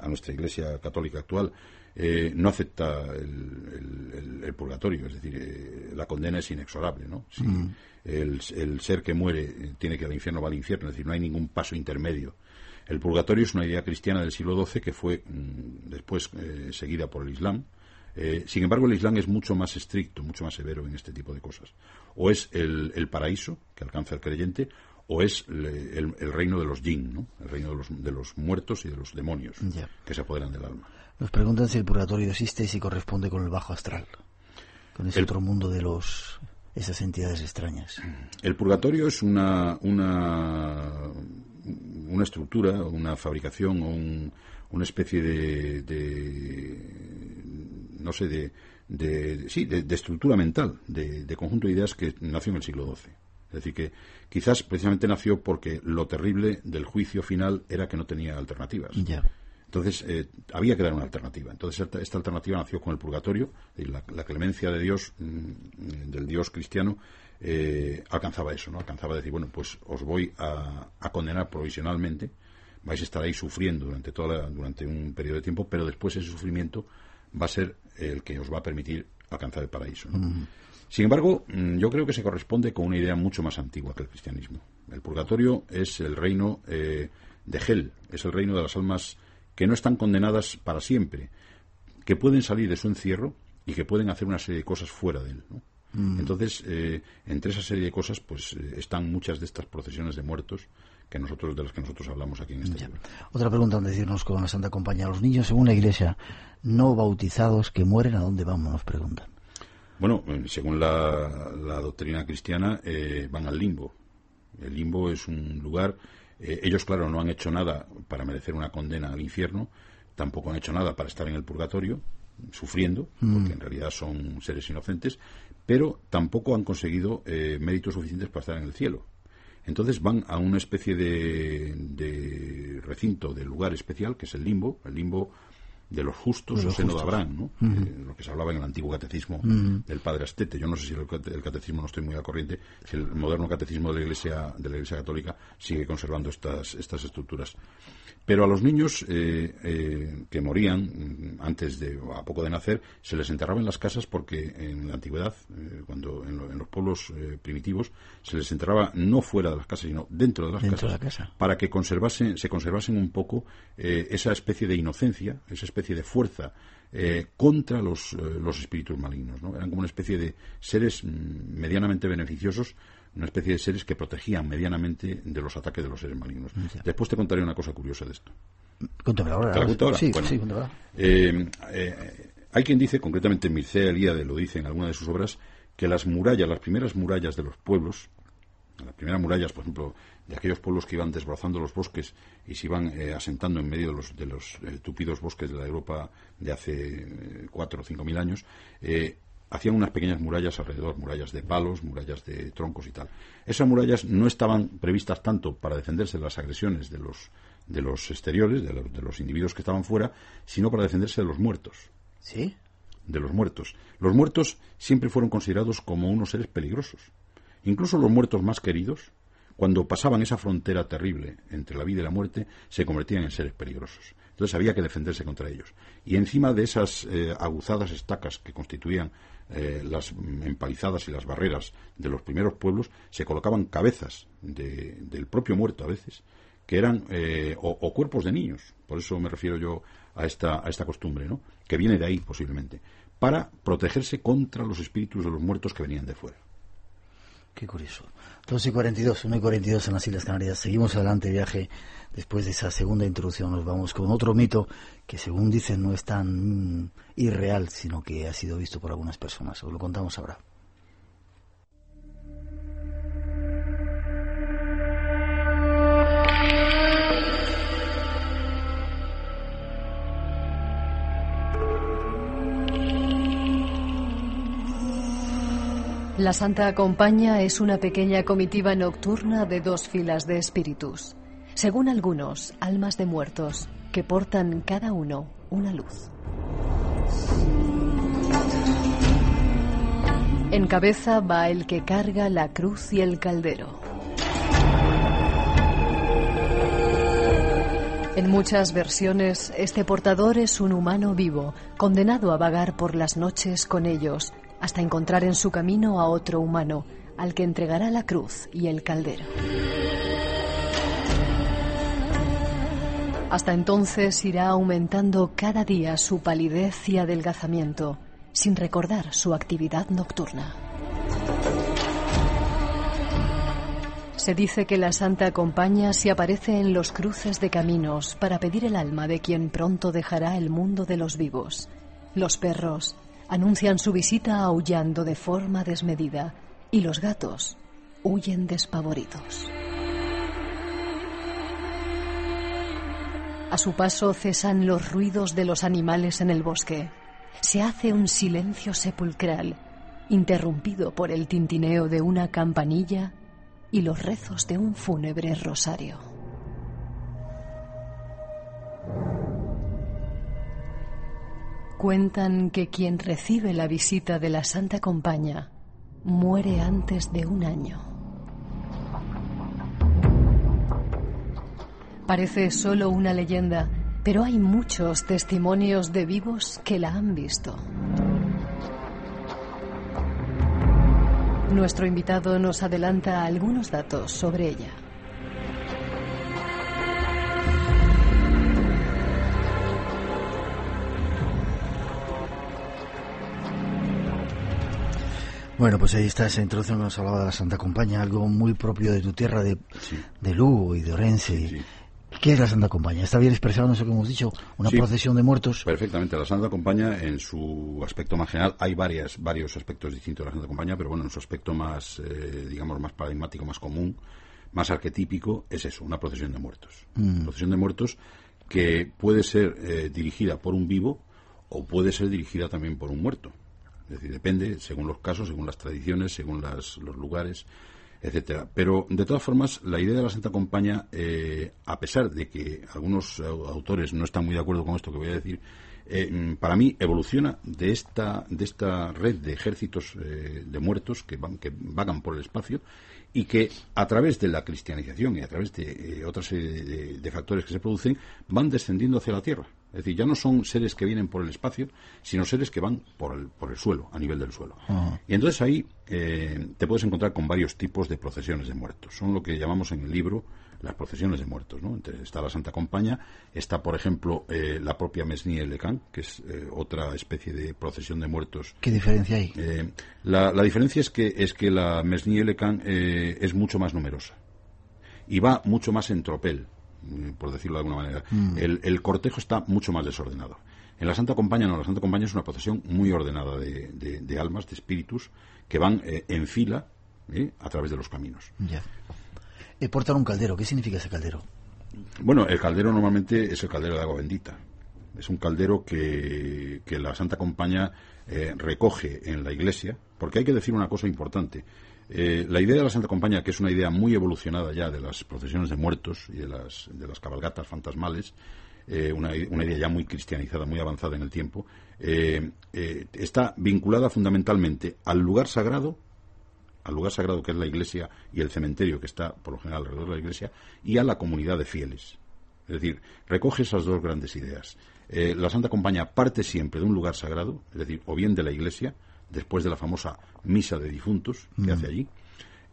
a, nuestra iglesia católica actual, eh, no acepta el, purgatorio, es decir, eh, la condena es inexorable, ¿no? Si el, el, ser que muere tiene que ir al infierno, va al infierno, es decir, no hay ningún paso intermedio. El purgatorio es una idea cristiana del siglo XII que fue mm, después eh, seguida por el Islam. Eh, sin embargo, el Islam es mucho más estricto, mucho más severo en este tipo de cosas. O es el, paraíso que alcanza el creyente, o es el, reino de los jinn, ¿no? el reino de los, de los, muertos y de los demonios que se apoderan del alma. Nos preguntan si el purgatorio existe y si corresponde con el bajo astral, con ese otro mundo de los esas entidades extrañas. El purgatorio es una, una una estructura, una fabricación o una especie de, no sé, de, de sí, de, estructura mental, de, conjunto de ideas que nació en el siglo XII. Es decir, que quizás precisamente nació porque lo terrible del juicio final era que no tenía alternativas. Entonces, eh, había que dar una alternativa. Entonces, esta, alternativa nació con el purgatorio, la, la clemencia de Dios, mm, del Dios cristiano, eh, alcanzaba eso, ¿no? Alcanzaba decir, bueno, pues os voy a, condenar provisionalmente, vais a estar ahí sufriendo durante, toda durante un periodo de tiempo, pero después ese sufrimiento va a ser el que os va a permitir alcanzar el paraíso. Sin embargo, mm, yo creo que se corresponde con una idea mucho más antigua que el cristianismo. El purgatorio es el reino eh, de Hel, es el reino de las almas que no están condenadas para siempre, que pueden salir de su encierro y que pueden hacer una serie de cosas fuera de él. ¿no? Mm. Entonces, eh, entre esa serie de cosas, pues eh, están muchas de estas procesiones de muertos que nosotros de las que nosotros hablamos aquí en este libro. Otra pregunta antes de decirnos con la Santa Compañía. Los niños, según la Iglesia, no bautizados que mueren, ¿a dónde vamos? Nos preguntan. Bueno, eh, según la, doctrina cristiana, van al limbo. El limbo es un lugar. ellos, claro, no han hecho nada para merecer una condena al infierno, tampoco han hecho nada para estar en el purgatorio, sufriendo, mm. porque en realidad son seres inocentes, pero tampoco han conseguido eh, méritos suficientes para estar en el cielo. Entonces van a una especie de, recinto, de lugar especial, que es el limbo, el limbo de los justos o seno de Abraham, ¿no? Eh, lo que se hablaba en el antiguo catecismo del padre Astete. Yo no sé si el, catecismo no estoy muy al corriente, si el moderno catecismo de la Iglesia, de la Iglesia Católica sigue conservando estas, estas estructuras. Pero a los niños eh, eh, que morían mm, antes de, o a poco de nacer, se les enterraba en las casas porque en la antigüedad, eh, cuando en, los pueblos primitivos, se les enterraba no fuera de las casas, sino dentro de las casas, para que conservasen, se conservasen un poco esa especie de inocencia, esa especie de fuerza contra los, los espíritus malignos. ¿no? Eran como una especie de seres mm, medianamente beneficiosos una especie de seres que protegían medianamente de los ataques de los seres malignos. Después te contaré una cosa curiosa de esto. Cuéntame ahora. ¿Te la cuento ahora? Sí, Bueno, sí, ahora. eh, eh, hay quien dice, concretamente Mircea Eliade lo dice en alguna de sus obras, que las murallas, las primeras murallas de los pueblos, las primeras murallas, por ejemplo, de aquellos pueblos que iban desbrozando los bosques y se iban eh, asentando en medio de los, de los eh, tupidos bosques de la Europa de hace cuatro o cinco mil años, eh, hacían unas pequeñas murallas alrededor, murallas de palos, murallas de troncos y tal. Esas murallas no estaban previstas tanto para defenderse de las agresiones de los, de los exteriores, de los, de los individuos que estaban fuera, sino para defenderse de los muertos ¿Sí? de los muertos. Los muertos siempre fueron considerados como unos seres peligrosos. Incluso los muertos más queridos, cuando pasaban esa frontera terrible entre la vida y la muerte, se convertían en seres peligrosos. Entonces había que defenderse contra ellos. Y encima de esas eh, aguzadas estacas que constituían eh, las empalizadas y las barreras de los primeros pueblos, se colocaban cabezas de- del propio muerto a veces, que eran eh, o, cuerpos de niños. Por eso me refiero yo a esta, a esta costumbre, ¿no? Que viene de ahí posiblemente, para protegerse contra los espíritus de los muertos que venían de fuera. Qué curioso. 2 y 42, 1 y 42 en las Islas Canarias. Seguimos adelante, viaje. Después de esa segunda introducción nos vamos con otro mito que según dicen no es tan irreal, sino que ha sido visto por algunas personas. Os lo contamos ahora. La Santa Compañía es una pequeña comitiva nocturna de dos filas de espíritus. Según algunos, almas de muertos que portan cada uno una luz. En cabeza va el que carga la cruz y el caldero. En muchas versiones, este portador es un humano vivo, condenado a vagar por las noches con ellos, hasta encontrar en su camino a otro humano, al que entregará la cruz y el caldero. Hasta entonces irá aumentando cada día su palidez y adelgazamiento, sin recordar su actividad nocturna. Se dice que la Santa Compañía se aparece en los cruces de caminos para pedir el alma de quien pronto dejará el mundo de los vivos. Los perros anuncian su visita aullando de forma desmedida y los gatos huyen despavoridos. A su paso cesan los ruidos de los animales en el bosque. Se hace un silencio sepulcral, interrumpido por el tintineo de una campanilla y los rezos de un fúnebre rosario. Cuentan que quien recibe la visita de la Santa Compañía muere antes de un año. Parece solo una leyenda, pero hay muchos testimonios de vivos que la han visto. Nuestro invitado nos adelanta algunos datos sobre ella. Bueno, pues ahí está esa introducción que nos hablaba de la Santa Compañía, algo muy propio de tu tierra, de, Sí. de Lugo y de Orense. Sí. ¿Qué es la Santa Compañía? ¿Está bien expresado eso que hemos dicho? ¿Una Sí. procesión de muertos? Perfectamente. La Santa Compañía, en su aspecto más general, hay varias, varios aspectos distintos de la Santa Compañía, pero bueno, en su aspecto más, eh, digamos, más paradigmático, más común, más arquetípico, es eso, una procesión de muertos. Procesión de muertos que puede ser eh, dirigida por un vivo o puede ser dirigida también por un muerto. Es decir, depende, según los casos, según las tradiciones, según las, los lugares, etcétera. Pero de todas formas, la idea de la Santa Compañía, eh, a pesar de que algunos au- autores no están muy de acuerdo con esto que voy a decir, eh, mm, para mí evoluciona de esta de esta red de ejércitos eh, de muertos que van que vagan por el espacio y que a través de la cristianización y a través de eh, otra serie de factores que se producen van descendiendo hacia la tierra. Es decir, ya no son seres que vienen por el espacio, sino seres que van por el, por el suelo, a nivel del suelo. Y entonces ahí eh, te puedes encontrar con varios tipos de procesiones de muertos. Son lo que llamamos en el libro las procesiones de muertos. ¿no? Entonces, está la Santa Compaña, está, por ejemplo, eh, la propia Mesnie Lecan, que es eh, otra especie de procesión de muertos. ¿Qué diferencia hay? Eh, la, la, diferencia es que, es que la Mesnie Lecan es mucho más numerosa y va mucho más en tropel, por decirlo de alguna manera. Mm. El, el, cortejo está mucho más desordenado. En la Santa Compaña no, la Santa Compaña es una procesión muy ordenada de, de, de almas, de espíritus, que van en fila a través de los caminos. Ya eh, portan un caldero. ¿Qué significa ese caldero? Bueno, el caldero normalmente es el caldero de agua bendita. Es un caldero que, la Santa Compañía eh, recoge en la iglesia, porque hay que decir una cosa importante. Eh, la idea de la Santa Compañía, que es una idea muy evolucionada ya de las procesiones de muertos y de las, de las cabalgatas fantasmales, eh, una, una, idea ya muy cristianizada, muy avanzada en el tiempo, está vinculada fundamentalmente al lugar sagrado al lugar sagrado que es la iglesia y el cementerio que está por lo general alrededor de la iglesia y a la comunidad de fieles. Es decir, recoge esas dos grandes ideas. Eh, la Santa Compañía parte siempre de un lugar sagrado, es decir, o bien de la iglesia, después de la famosa misa de difuntos que mm. hace allí,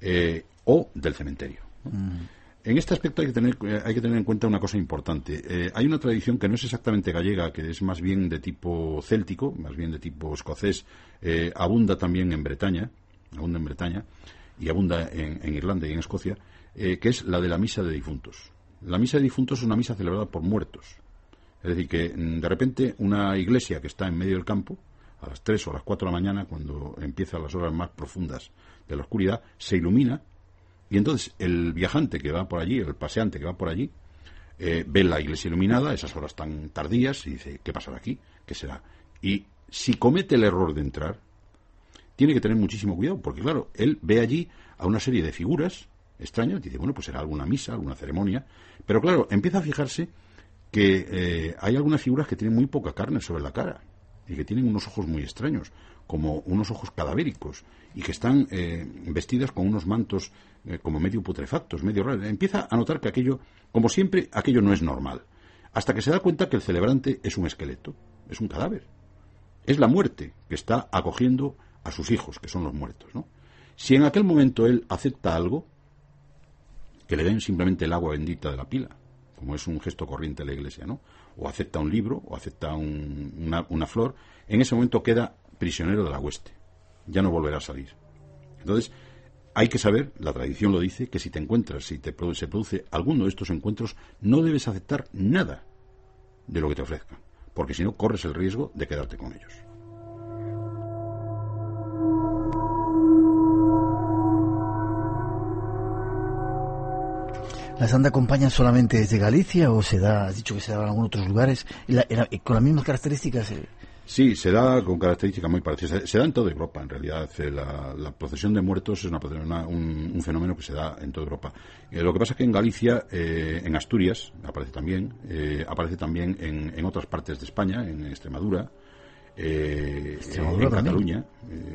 eh, o del cementerio. Mm. En este aspecto hay que tener, eh, hay que tener en cuenta una cosa importante. hay una tradición que no es exactamente gallega, que es más bien de tipo céltico, más bien de tipo escocés, abunda también en Bretaña, abunda en Bretaña y abunda en, Irlanda y en Escocia, eh, que es la de la misa de difuntos. La misa de difuntos es una misa celebrada por muertos. Es decir, que mm, de repente una iglesia que está en medio del campo, a las 3 o las 4 de la mañana, cuando empiezan las horas más profundas de la oscuridad, se ilumina y entonces el viajante que va por allí, el paseante que va por allí, eh, ve la iglesia iluminada, esas horas tan tardías, y dice, ¿qué pasará aquí? ¿Qué será? Y si comete el error de entrar, tiene que tener muchísimo cuidado, porque claro, él ve allí a una serie de figuras extrañas, dice, bueno, pues será alguna misa, alguna ceremonia, pero claro, empieza a fijarse que eh, hay algunas figuras que tienen muy poca carne sobre la cara y que tienen unos ojos muy extraños, como unos ojos cadavéricos, y que están eh, vestidas con unos mantos eh, como medio putrefactos, medio raros. Empieza a notar que aquello, como siempre, aquello no es normal, hasta que se da cuenta que el celebrante es un esqueleto, es un cadáver. Es la muerte que está acogiendo a sus hijos, que son los muertos, ¿no? Si en aquel momento él acepta algo, que le den simplemente el agua bendita de la pila, como es un gesto corriente de la iglesia, ¿no? O acepta un libro, o acepta una, una, flor, en ese momento queda prisionero de la hueste. Ya no volverá a salir. Entonces, hay que saber, la tradición lo dice, que si te encuentras, si te, se produce alguno de estos encuentros, no debes aceptar nada de lo que te ofrezcan, porque si no corres el riesgo de quedarte con ellos. ¿La Santa Compañía solamente desde Galicia o se da, has dicho que se da en algunos otros lugares, con las mismas características? Eh? Sí, se da con características muy parecidas. Se, da en toda Europa, en realidad. Eh, la, procesión de muertos es una, un, fenómeno que se da en toda Europa. Eh, lo que pasa es que en Galicia, en Asturias, aparece también, aparece también en, otras partes de España, en Extremadura, en Cataluña.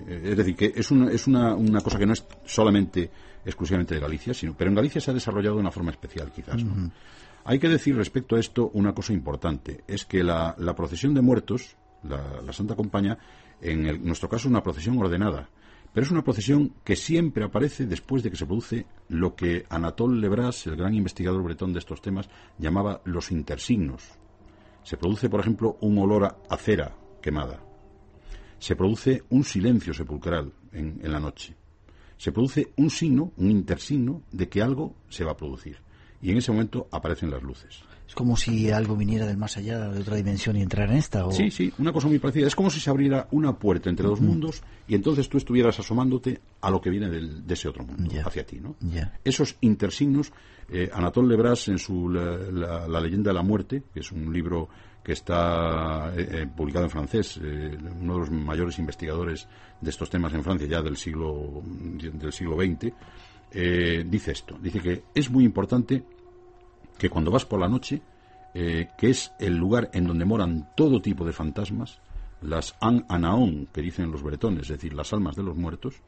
es decir, que es, una, es una, una cosa que no es solamente exclusivamente de Galicia, sino, pero en Galicia se ha desarrollado de una forma especial, quizás. Hay que decir respecto a esto una cosa importante, es que la, procesión de muertos, la, Santa Compañía, en nuestro caso es una procesión ordenada, pero es una procesión que siempre aparece después de que se produce lo que Anatole Lebras, el gran investigador bretón de estos temas, llamaba los intersignos. Se produce, por ejemplo, un olor a cera quemada. Se produce un silencio sepulcral en la noche se produce un signo, un intersigno, de que algo se va a producir. Y en ese momento aparecen las luces. Es como si algo viniera del más allá, de otra dimensión y entrara en esta. ¿o? Sí, sí, una cosa muy parecida. Es como si se abriera una puerta entre dos mundos y entonces tú estuvieras asomándote a lo que viene de ese otro mundo, hacia ti. ¿no? Esos intersignos, eh, Anatole Lebras en su la, leyenda de la muerte, que es un libro que está eh, eh, publicado en francés, eh, uno de los mayores investigadores de estos temas en Francia ya del siglo, del siglo XX, dice esto, dice que es muy importante que cuando vas por la noche, que es el lugar en donde moran todo tipo de fantasmas, las an anaón que dicen los bretones, es decir, las almas de los muertos,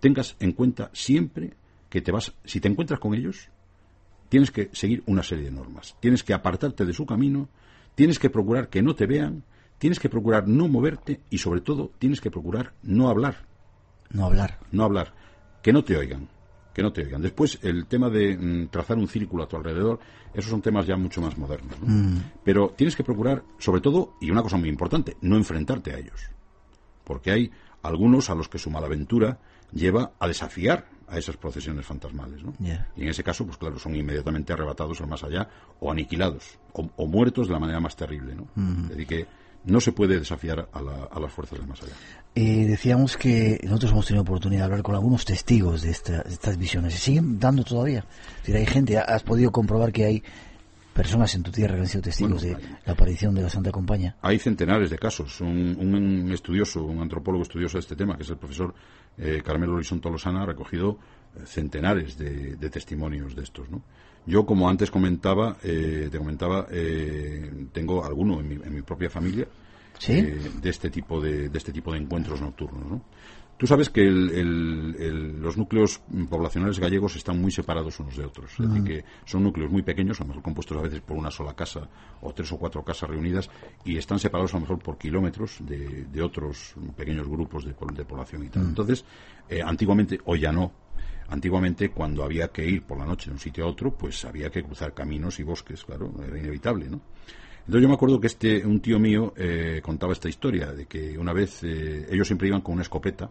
tengas en cuenta siempre que te vas, si te encuentras con ellos, tienes que seguir una serie de normas, tienes que apartarte de su camino, Tienes que procurar que no te vean, tienes que procurar no moverte y sobre todo tienes que procurar no hablar. No hablar. No hablar. Que no te oigan. que no te oigan. Después, el tema de mm, trazar un círculo a tu alrededor, esos son temas ya mucho más modernos. Mm. Pero tienes que procurar, sobre todo, y una cosa muy importante, no enfrentarte a ellos. Porque hay algunos a los que su malaventura lleva a desafiar a esas procesiones fantasmales. ¿no? Y en ese caso, pues claro, son inmediatamente arrebatados al más allá o aniquilados o, o muertos de la manera más terrible. ¿no? Decir, que no se puede desafiar a, la- a las fuerzas del más allá. Eh, decíamos que nosotros hemos tenido oportunidad de hablar con algunos testigos de, esta- de estas visiones. ¿Se siguen dando todavía? Es decir, hay gente, ha- has podido comprobar que hay personas en tu tierra que han sido testigos Bueno, de hay- la aparición de la Santa Compañía. Hay centenares de casos. Un, un estudioso, un antropólogo estudioso de este tema, que es el profesor eh, Carmelo Horizon Tolosana, ha recogido eh, centenares de, de testimonios de estos. ¿no? Yo, como antes comentaba, eh, te comentaba, eh, tengo alguno en mi, en mi propia familia ¿Sí? eh, de este tipo de, de este tipo de encuentros nocturnos. ¿no? Tú sabes que el- el- el- los núcleos poblacionales gallegos están muy separados unos de otros. Es decir, que son núcleos muy pequeños, a lo mejor compuestos a veces por una sola casa o tres o cuatro casas reunidas, y están separados a lo mejor por kilómetros de, de otros pequeños grupos de, po- de población y tal. Entonces, eh, antiguamente, o ya no, antiguamente cuando había que ir por la noche de un sitio a otro, pues había que cruzar caminos y bosques, claro, era inevitable, ¿no? Entonces yo me acuerdo que este un tío mío eh, contaba esta historia de que una vez eh, ellos siempre iban con una escopeta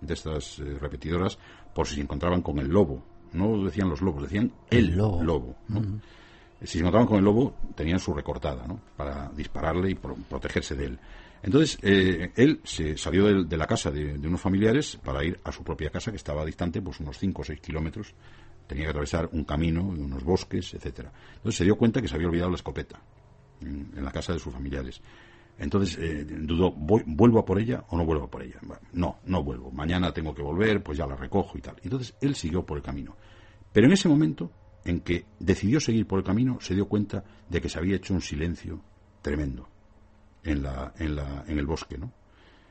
de estas eh, repetidoras por si se encontraban con el lobo. No decían los lobos, decían el, El lobo. lobo. ¿no? Si se encontraban con el lobo tenían su recortada, ¿no? Para dispararle y pro- protegerse de él. Entonces eh, él se salió de, la casa de, de unos familiares para ir a su propia casa que estaba distante pues unos 5 o 6 kilómetros. Tenía que atravesar un camino, unos bosques, etcétera. Entonces se dio cuenta que se había olvidado la escopeta en, en la casa de sus familiares. Entonces eh, dudó, ¿voy- ¿vuelvo a por ella o no vuelvo a por ella? No, no vuelvo. Mañana tengo que volver, pues ya la recojo y tal. Entonces él siguió por el camino. Pero en ese momento en que decidió seguir por el camino, se dio cuenta de que se había hecho un silencio tremendo en, la, en, la, en el bosque, ¿no?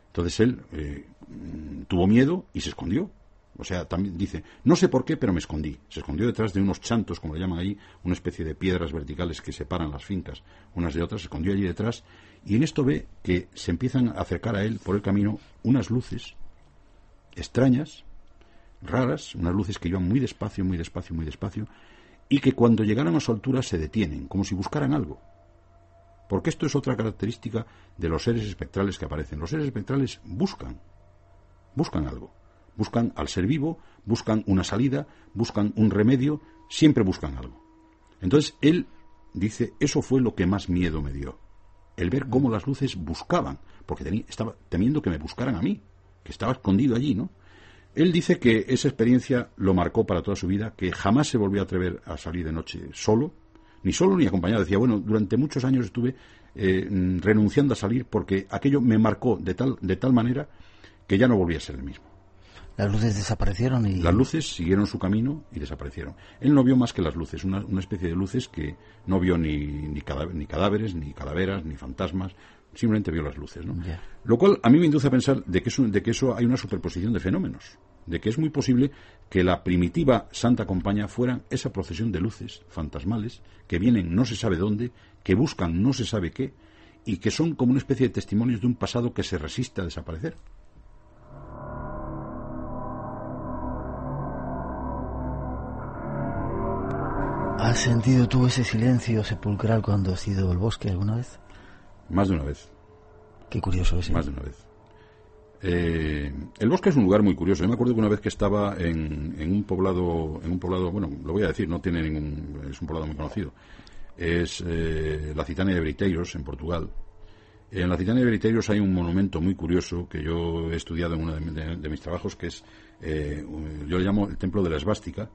Entonces él eh, mm, tuvo miedo y se escondió. O sea, también dice, no sé por qué, pero me escondí. Se escondió detrás de unos chantos, como le llaman allí, una especie de piedras verticales que separan las fincas unas de otras. Se escondió allí detrás y en esto ve que se empiezan a acercar a él por el camino unas luces extrañas, raras, unas luces que iban muy despacio, muy despacio, muy despacio, y que cuando llegaran a su altura se detienen, como si buscaran algo. Porque esto es otra característica de los seres espectrales que aparecen. Los seres espectrales buscan, buscan algo. Buscan al ser vivo, buscan una salida, buscan un remedio, siempre buscan algo. Entonces él dice, eso fue lo que más miedo me dio. El ver cómo las luces buscaban, porque estaba temiendo que me buscaran a mí, que estaba escondido allí, ¿no? Él dice que esa experiencia lo marcó para toda su vida, que jamás se volvió a atrever a salir de noche solo, ni solo ni acompañado. Decía, bueno, durante muchos años estuve eh, renunciando a salir porque aquello me marcó de tal, de tal manera que ya no volvía a ser el mismo. Las luces desaparecieron y... Las luces siguieron su camino y desaparecieron. Él no vio más que las luces, una, una especie de luces que no vio ni, ni, ni cadáveres, ni calaveras, ni fantasmas, simplemente vio las luces. ¿no? Lo cual a mí me induce a pensar de que, eso, de que eso hay una superposición de fenómenos, de que es muy posible que la primitiva Santa Compañía fueran esa procesión de luces fantasmales que vienen no se sabe dónde, que buscan no se sabe qué, y que son como una especie de testimonios de un pasado que se resiste a desaparecer. ¿Has sentido tú ese silencio sepulcral cuando has ido al bosque alguna vez? Más de una vez. Qué curioso es. Más de una vez. Eh, el bosque es un lugar muy curioso. Yo me acuerdo que una vez que estaba en, en un poblado, en un poblado, bueno, lo voy a decir, no tiene ningún, es un poblado muy conocido. Es eh, la Citania de Briteiros, en Portugal. En la Citania de Briteiros hay un monumento muy curioso que yo he estudiado en uno de, de- de mis trabajos, que es, eh, yo le llamo el Templo de la Esvástica,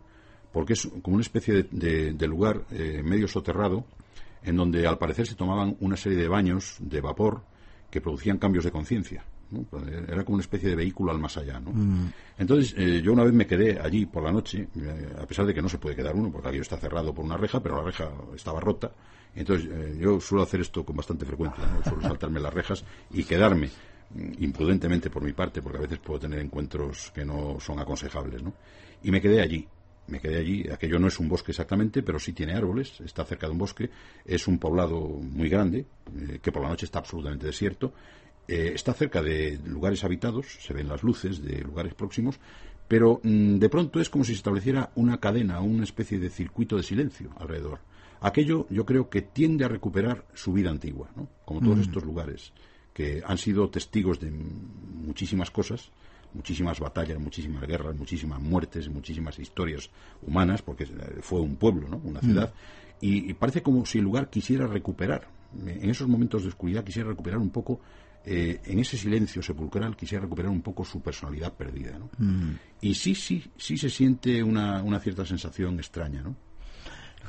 porque es como una especie de, de- de lugar eh, medio soterrado, en donde al parecer se tomaban una serie de baños de vapor que producían cambios de conciencia. ¿no? Era como una especie de vehículo al más allá. ¿no? Entonces, eh, yo una vez me quedé allí por la noche, eh, a pesar de que no se puede quedar uno, porque aquello está cerrado por una reja, pero la reja estaba rota. Entonces, eh, yo suelo hacer esto con bastante frecuencia, ¿no? suelo saltarme las rejas y quedarme mm, imprudentemente por mi parte, porque a veces puedo tener encuentros que no son aconsejables. ¿no? Y me quedé allí. Me quedé allí, aquello no es un bosque exactamente, pero sí tiene árboles, está cerca de un bosque, es un poblado muy grande, eh, que por la noche está absolutamente desierto, eh, está cerca de lugares habitados, se ven las luces de lugares próximos, pero mm, de pronto es como si se estableciera una cadena, una especie de circuito de silencio alrededor. Aquello yo creo que tiende a recuperar su vida antigua, ¿no? como todos Mm. estos lugares que han sido testigos de muchísimas cosas, muchísimas batallas, muchísimas guerras, muchísimas muertes, muchísimas historias humanas, porque fue un pueblo, ¿no? una ciudad, y, y parece como si el lugar quisiera recuperar, en esos momentos de oscuridad quisiera recuperar un poco, eh, en ese silencio sepulcral quisiera recuperar un poco su personalidad perdida. ¿no? Y sí, sí, sí se siente una, una cierta sensación extraña, ¿no?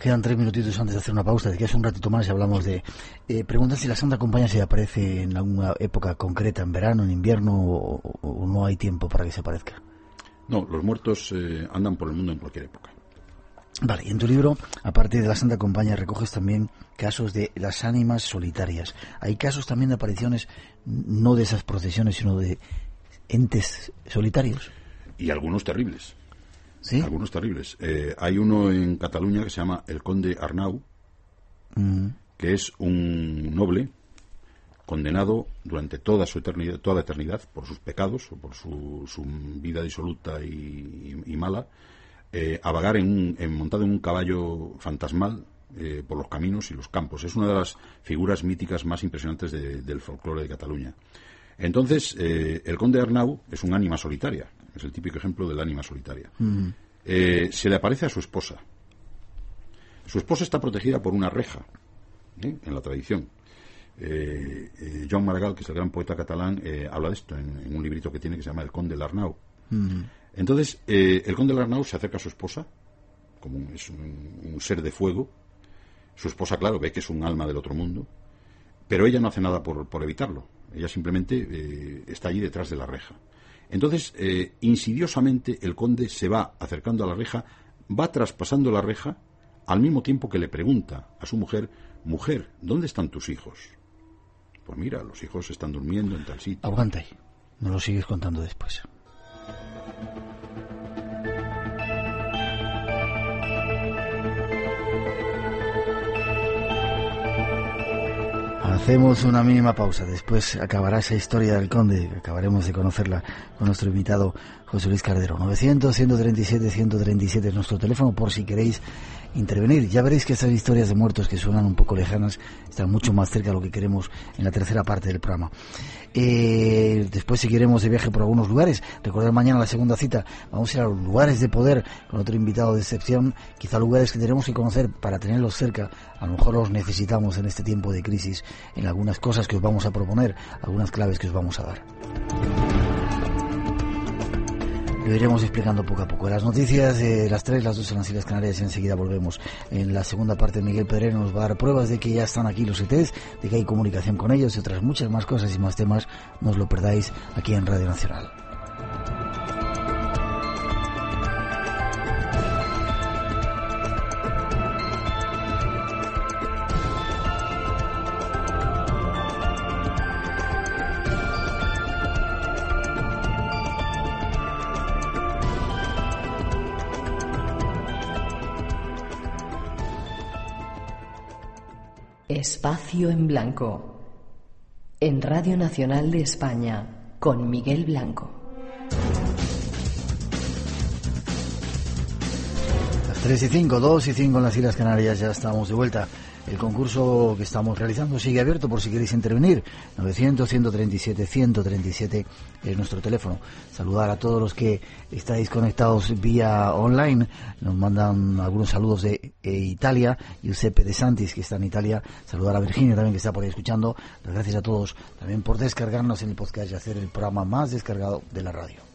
Quedan tres minutitos antes de hacer una pausa, de que hace un ratito más y hablamos de... Eh, preguntan si la Santa Compañía se aparece en alguna época concreta, en verano, en invierno, o no hay tiempo para que se aparezca. No, los muertos eh, andan por el mundo en cualquier época. Vale, y en tu libro, aparte de la Santa Compañía, recoges también casos de las ánimas solitarias. Hay casos también de apariciones, no de esas procesiones, sino de entes solitarios. Y algunos terribles. ¿Sí? Algunos terribles. Eh, hay uno en Cataluña que se llama el conde Arnau, Mm, que es un noble condenado durante toda su eternidad, toda la eternidad por sus pecados o por su, su vida disoluta y, y- y mala, eh, a vagar en un- en- montado en un caballo fantasmal eh, por los caminos y los campos. Es una de las figuras míticas más impresionantes de- del folclore de Cataluña. Entonces, eh, el conde Arnau es un ánima solitaria, es el típico ejemplo del ánima solitaria. Eh, se le aparece a su esposa. Su esposa está protegida por una reja, ¿eh? en la tradición. Eh, eh, Joan Maragall, que es el gran poeta catalán, eh, habla de esto en, en un librito que tiene que se llama El Conde Larnau. Entonces, eh, el Conde Larnau se acerca a su esposa, como un, es un, un ser de fuego. Su esposa, claro, ve que es un alma del otro mundo, pero ella no hace nada por, por evitarlo. Ella simplemente está allí detrás de la reja. Entonces, eh, insidiosamente, el conde se va acercando a la reja, va traspasando la reja, al mismo tiempo que le pregunta a su mujer, mujer, ¿dónde están tus hijos? Pues mira, los hijos están durmiendo en tal sitio. aguanta ahí, nos lo sigues contando después. Hacemos una mínima pausa, después acabará esa historia del conde, acabaremos de conocerla con nuestro invitado José Luis Cardero. 900-137-137 es nuestro teléfono por si queréis intervenir. Ya veréis que estas historias de muertos que suenan un poco lejanas están mucho más cerca de lo que queremos en la tercera parte del programa. Eh, después seguiremos de viaje por algunos lugares. Recordar mañana la segunda cita. Vamos a ir a los lugares de poder con otro invitado de excepción. Quizá lugares que tenemos que conocer para tenerlos cerca. A lo mejor los necesitamos en este tiempo de crisis en algunas cosas que os vamos a proponer, algunas claves que os vamos a dar. Lo iremos explicando poco a poco. Las noticias de las tres, las dos en las Islas Canarias y enseguida volvemos. En la segunda parte Miguel Pedrero nos va a dar pruebas de que ya están aquí los ETs, de que hay comunicación con ellos y otras muchas más cosas y más temas. No os lo perdáis aquí en Radio Nacional. Espacio en Blanco. En Radio Nacional de España, con Miguel Blanco. Las 3 y 5, 2 y 5 en las Islas Canarias, ya estamos de vuelta. El concurso que estamos realizando sigue abierto por si queréis intervenir. 900-137-137 es nuestro teléfono. Saludar a todos los que estáis conectados vía online. Nos mandan algunos saludos de eh, Italia. Giuseppe De Santis, que está en Italia. Saludar a Virginia también, que está por ahí escuchando. Las gracias a todos también por descargarnos en el podcast y hacer el programa más descargado de la radio.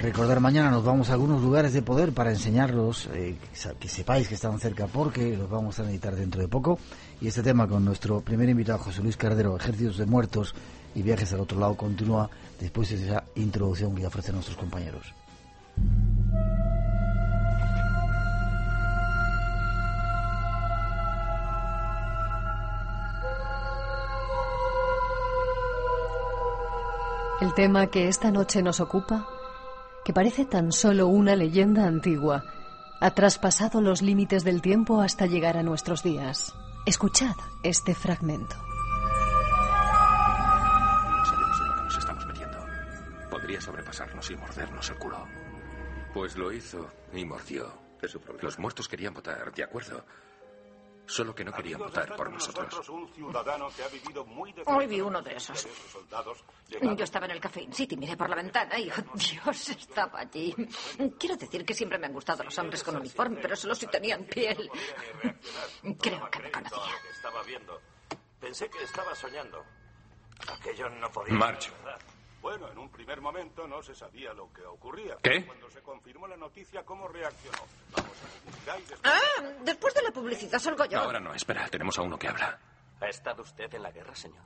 Recordar mañana nos vamos a algunos lugares de poder para enseñarlos, eh, que sepáis que están cerca porque los vamos a necesitar dentro de poco. Y este tema con nuestro primer invitado, José Luis Cardero, Ejércitos de Muertos y Viajes al otro lado, continúa después de esa introducción que ofrecen nuestros compañeros. El tema que esta noche nos ocupa, que parece tan solo una leyenda antigua, ha traspasado los límites del tiempo hasta llegar a nuestros días. Escuchad este fragmento. Sabemos en lo que nos estamos podría sobrepasarnos y mordernos el culo. Pues lo hizo y mordió. Es su problema. Los muertos querían votar, de acuerdo. Solo que no querían votar por nosotros. Hoy vi uno de esos. Yo estaba en el Café In City, miré por la ventana y, oh, Dios, estaba allí. Quiero decir que siempre me han gustado los hombres con uniforme, pero solo si tenían piel. Creo que me conocía. Estaba viendo. Pensé que estaba soñando. Aquello no podía. March. Bueno, en un primer momento no se sabía lo que ocurría. ¿Qué? Cuando se confirmó la noticia, ¿cómo reaccionó? Vamos a publicar y después... Ah, después de la publicidad salgo yo. Ahora no, espera, tenemos a uno que habla. ¿Ha estado usted en la guerra, señor?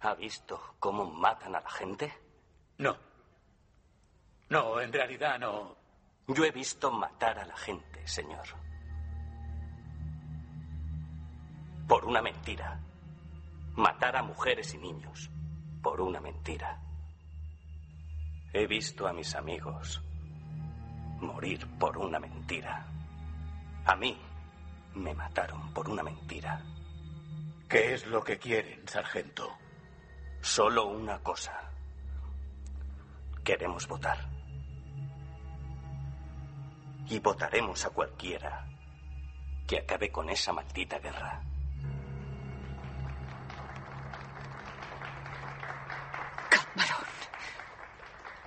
¿Ha visto cómo matan a la gente? No. No, en realidad no. Yo he visto matar a la gente, señor. Por una mentira. Matar a mujeres y niños. Por una mentira. He visto a mis amigos morir por una mentira. A mí me mataron por una mentira. ¿Qué es lo que quieren, sargento? Solo una cosa. Queremos votar. Y votaremos a cualquiera que acabe con esa maldita guerra.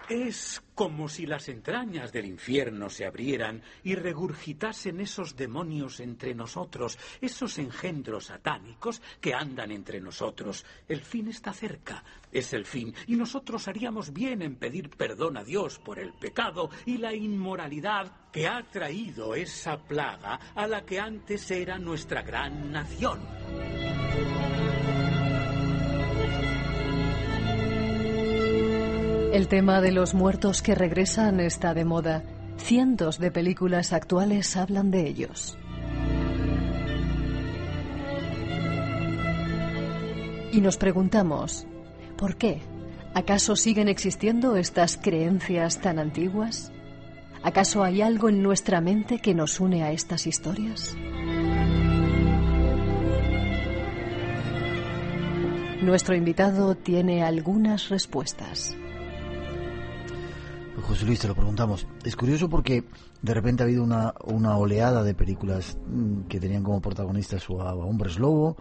Es como si las entrañas del infierno se abrieran y regurgitasen esos demonios entre nosotros, esos engendros satánicos que andan entre nosotros. El fin está cerca, es el fin, y nosotros haríamos bien en pedir perdón a Dios por el pecado y la inmoralidad que ha traído esa plaga a la que antes era nuestra gran nación. El tema de los muertos que regresan está de moda. Cientos de películas actuales hablan de ellos. Y nos preguntamos, ¿por qué? ¿Acaso siguen existiendo estas creencias tan antiguas? ¿Acaso hay algo en nuestra mente que nos une a estas historias? Nuestro invitado tiene algunas respuestas. José Luis, te lo preguntamos. Es curioso porque de repente ha habido una, una oleada de películas mm, que tenían como protagonistas o a hombres lobo,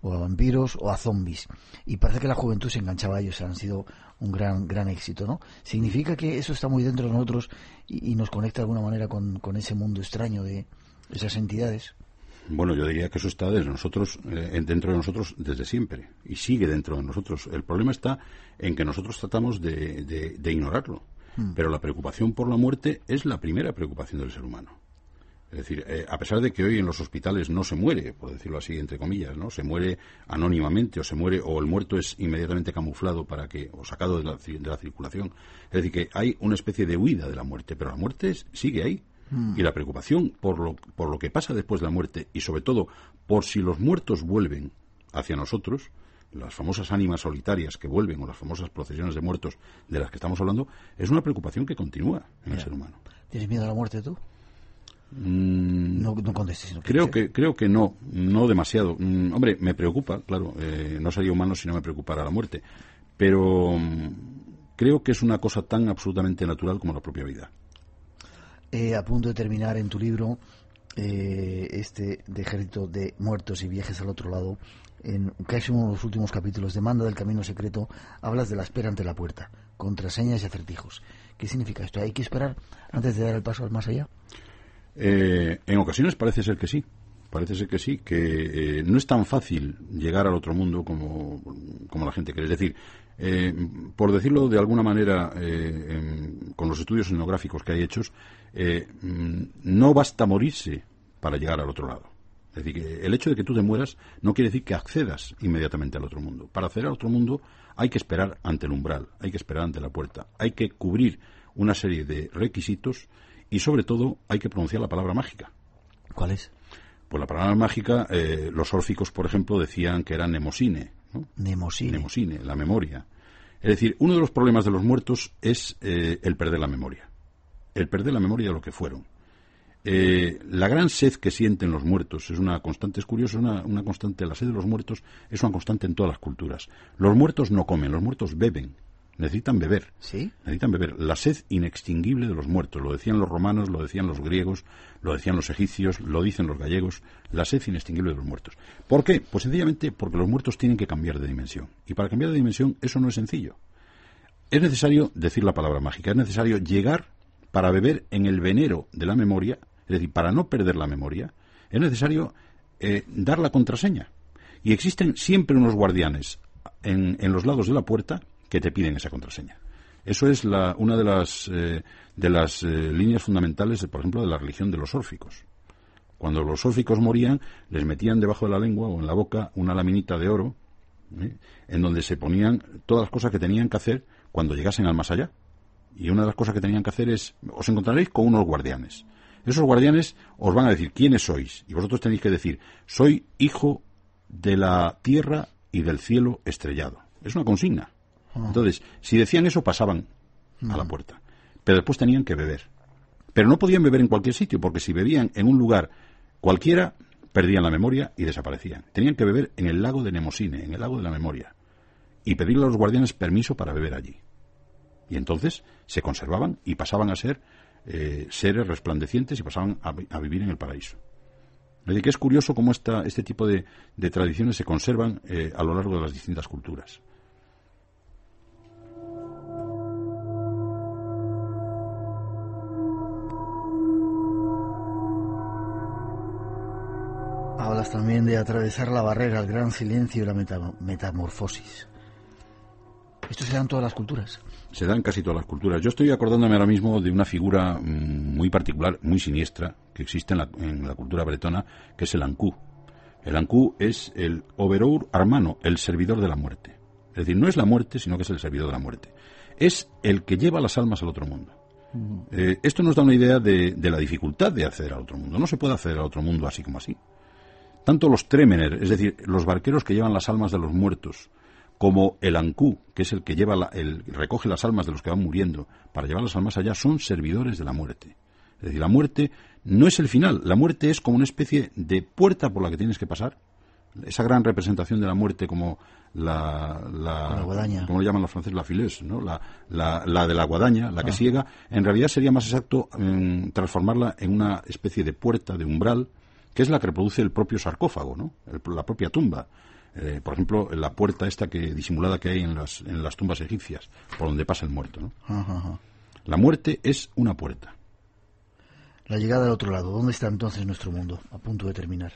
o a vampiros, o a zombies. Y parece que la juventud se enganchaba a ellos, han sido un gran, gran éxito, ¿no? ¿Significa que eso está muy dentro de nosotros y, nos conecta de alguna manera con, con ese mundo extraño de esas entidades? Bueno, yo diría que eso está desde nosotros, eh, dentro de nosotros desde siempre y sigue dentro de nosotros. El problema está en que nosotros tratamos de, de ignorarlo. Pero la preocupación por la muerte es la primera preocupación del ser humano. Es decir, eh, a pesar de que hoy en los hospitales no se muere, por decirlo así, entre comillas, ¿no? Se muere anónimamente o se muere o el muerto es inmediatamente camuflado para que o sacado de la, de la circulación. Es decir, que hay una especie de huida de la muerte, pero la muerte es- sigue ahí. Y la preocupación por lo, por lo que pasa después de la muerte y sobre todo por si los muertos vuelven hacia nosotros, las famosas ánimas solitarias que vuelven o las famosas procesiones de muertos de las que estamos hablando, es una preocupación que continúa en el ser humano. ¿Tienes miedo a la muerte tú? Mm, No, no contestes. no Creo que, creo que no, no demasiado. Mm, hombre, me preocupa, claro, eh, no sería humano si no me preocupara la muerte, pero mm, creo que es una cosa tan absolutamente natural como la propia vida. Eh, a punto de terminar en tu libro eh, este de ejército de muertos y viajes al otro lado, en casi uno de los últimos capítulos de Manda del Camino Secreto, hablas de la espera ante la puerta, contraseñas y acertijos. ¿Qué significa esto? ¿Hay que esperar antes de dar el paso al más allá? Eh, en ocasiones parece ser que sí. Parece ser que sí, que eh, no es tan fácil llegar al otro mundo como, como la gente cree. Es decir, eh, por decirlo de alguna manera, eh, en- con los estudios etnográficos que hay hechos, mm, no basta morirse para llegar al otro lado. Es decir, que el hecho de que tú te mueras no quiere decir que accedas inmediatamente al otro mundo. Para acceder al otro mundo hay que esperar ante el umbral, hay que esperar ante la puerta, hay que cubrir una serie de requisitos y sobre todo hay que pronunciar la palabra mágica. ¿Cuál es? Pues la palabra mágica, eh, los órficos, por ejemplo, decían que era nemosine, ¿no? Nemosine. Nemosine, la memoria. Es decir, uno de los problemas de los muertos es eh, el perder la memoria. El perder la memoria de lo que fueron. Eh, la gran sed que sienten los muertos es una constante, es curioso, una, una constante, la sed de los muertos es una constante en todas las culturas. Los muertos no comen, los muertos beben. necesitan beber. ¿Sí? Necesitan beber. La sed inextinguible de los muertos. Lo decían los romanos, lo decían los griegos, lo decían los egipcios, lo dicen los gallegos. La sed inextinguible de los muertos. ¿Por qué? Pues sencillamente porque los muertos tienen que cambiar de dimensión. Y para cambiar de dimensión eso no es sencillo. Es necesario decir la palabra mágica. Es necesario llegar para beber en el venero de la memoria, es decir, para no perder la memoria, es necesario eh, dar la contraseña. Y existen siempre unos guardianes en, en los lados de la puerta que te piden esa contraseña. Eso es la, una de las, eh, de las eh, líneas fundamentales, por ejemplo, de la religión de los órficos. Cuando los órficos morían, les metían debajo de la lengua o en la boca una laminita de oro, en donde se ponían todas las cosas que tenían que hacer cuando llegasen al más allá. Y una de las cosas que tenían que hacer es, os encontraréis con unos guardianes. Esos guardianes os van a decir quiénes sois. Y vosotros tenéis que decir, soy hijo de la tierra y del cielo estrellado. Es una consigna. Entonces, si decían eso, pasaban a la puerta. Pero después tenían que beber. Pero no podían beber en cualquier sitio, porque si bebían en un lugar cualquiera, perdían la memoria y desaparecían. Tenían que beber en el lago de Nemosine, en el lago de la memoria, y pedirle a los guardianes permiso para beber allí. Y entonces se conservaban y pasaban a ser eh, seres resplandecientes y pasaban a, vivir en el paraíso. Es que es curioso cómo esta, este tipo de, de tradiciones se conservan eh, a lo largo de las distintas culturas. Hablas también de atravesar la barrera, el gran silencio y la metamorfosis. Esto se da en todas las culturas. Se da en casi todas las culturas. Yo estoy acordándome ahora mismo de una figura mmm, muy particular, muy siniestra, que existe en la, en la cultura bretona, que es el Ancú. El Ancú es el Oberour Armano, el servidor de la muerte. Es decir, no es la muerte, sino que es el servidor de la muerte. Es el que lleva las almas al otro mundo. -huh. eh, esto nos da una idea de, de, la dificultad de acceder al otro mundo. No se puede acceder al otro mundo así como así. Tanto los Tremener, es decir, los barqueros que llevan las almas de los muertos, como el Ancú, que es el que lleva la, el, recoge las almas de los que van muriendo para llevarlas al más allá, son servidores de la muerte. Es decir, la muerte no es el final, la muerte es como una especie de puerta por la que tienes que pasar. Esa gran representación de la muerte como la, la, la guadaña. como lo llaman los franceses, la fileuse, ¿no? la, la, la de la guadaña, la que ah. ciega, en realidad sería más exacto eh, transformarla en una especie de puerta, de umbral, que es la que reproduce el propio sarcófago, ¿no? El, la propia tumba. Eh, por ejemplo, la puerta esta que disimulada que hay en las, en las tumbas egipcias, por donde pasa el muerto. ¿no? Ajá, ajá. La muerte es una puerta. La llegada al otro lado. ¿Dónde está entonces nuestro mundo? A punto de terminar.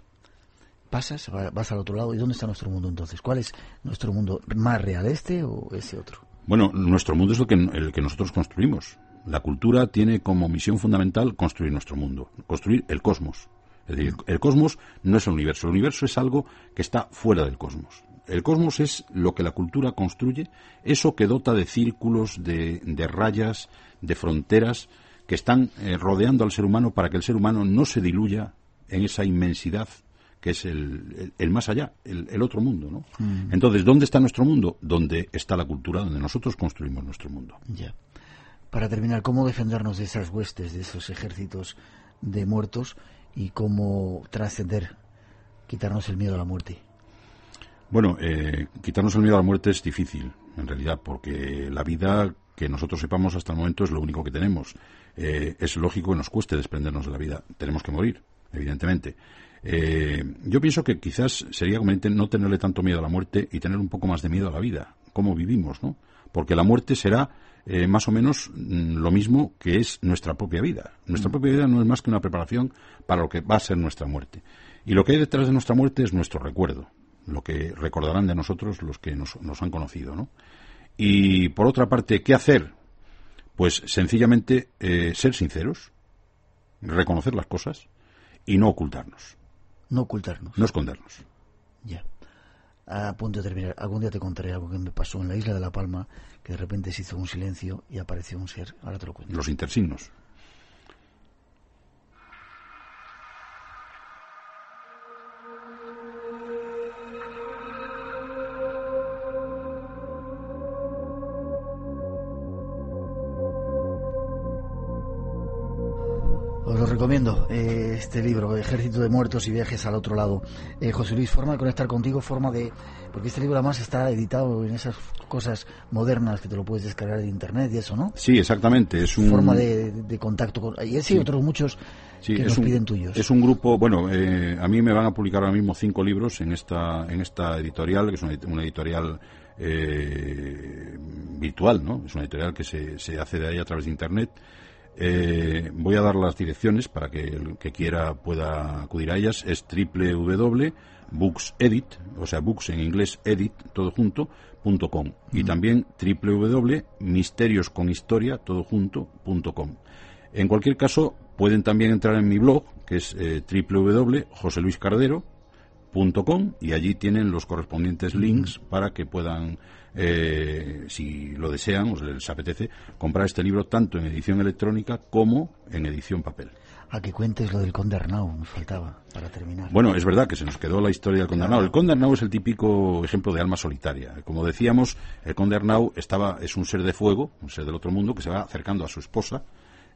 Pasas, vas al otro lado. ¿Y dónde está nuestro mundo entonces? ¿Cuál es nuestro mundo? ¿Más real este o ese otro? Bueno, nuestro mundo es el que, el que nosotros construimos. La cultura tiene como misión fundamental construir nuestro mundo, construir el cosmos. Es decir, el cosmos no es el universo, el universo es algo que está fuera del cosmos. El cosmos es lo que la cultura construye, eso que dota de círculos, de, de rayas, de fronteras, que están eh, rodeando al ser humano para que el ser humano no se diluya en esa inmensidad que es el, el, el más allá, el, el, otro mundo. ¿no? Mm. Entonces, ¿dónde está nuestro mundo? Donde está la cultura, donde nosotros construimos nuestro mundo. Ya. Para terminar, ¿cómo defendernos de esas huestes, de esos ejércitos de muertos y cómo trascender, quitarnos el miedo a la muerte? Bueno, eh, quitarnos el miedo a la muerte es difícil, en realidad, porque la vida que nosotros sepamos hasta el momento es lo único que tenemos. Eh, es lógico que nos cueste desprendernos de la vida. Tenemos que morir, evidentemente. Eh, yo pienso que quizás sería conveniente no tenerle tanto miedo a la muerte y tener un poco más de miedo a la vida, cómo vivimos, ¿no? Porque la muerte será eh, más o menos mm, lo mismo que es nuestra propia vida. Nuestra mm. propia vida no es más que una preparación para lo que va a ser nuestra muerte. Y lo que hay detrás de nuestra muerte es nuestro recuerdo, lo que recordarán de nosotros los que nos, nos han conocido, ¿no? Y por otra parte, ¿qué hacer? Pues sencillamente eh, ser sinceros, reconocer las cosas y no ocultarnos. No ocultarnos. No escondernos. Ya. A punto de terminar, algún día te contaré algo que me pasó en la isla de La Palma, que de repente se hizo un silencio y apareció un ser. Ahora te lo cuento. Los intersignos. Eh, este libro, Ejército de Muertos y Viajes al Otro Lado. Eh, José Luis, forma de conectar contigo, forma de... Porque este libro además está editado en esas cosas modernas que te lo puedes descargar de internet y eso, ¿no? Sí, exactamente. Es un... Forma de, contacto con... Y sí, otros muchos que nos piden tuyos. Es un grupo... Bueno, eh, a mí me van a publicar ahora mismo cinco libros en esta, en esta editorial, que es una, editorial... virtual, ¿no? Es una editorial que se, se hace de ahí a través de Internet eh, voy a dar las direcciones para que el que quiera pueda acudir a ellas. Es www.booksedit, o sea, books en inglés, edit, todo junto, punto com. Y también www.misteriosconhistoria, todo junto, punto com. En cualquier caso, pueden también entrar en mi blog, que es eh, www.joseluiscardero.com y allí tienen los correspondientes links para que puedan eh, si lo desean o les apetece, comprar este libro tanto en edición electrónica como en edición papel. A que cuentes lo del Conde Arnau, nos faltaba para terminar. Bueno, es verdad que se nos quedó la historia del Conde Arnau. El Conde Arnau es el típico ejemplo de alma solitaria. Como decíamos, el Conde Arnau estaba, es un ser de fuego, un ser del otro mundo, que se va acercando a su esposa,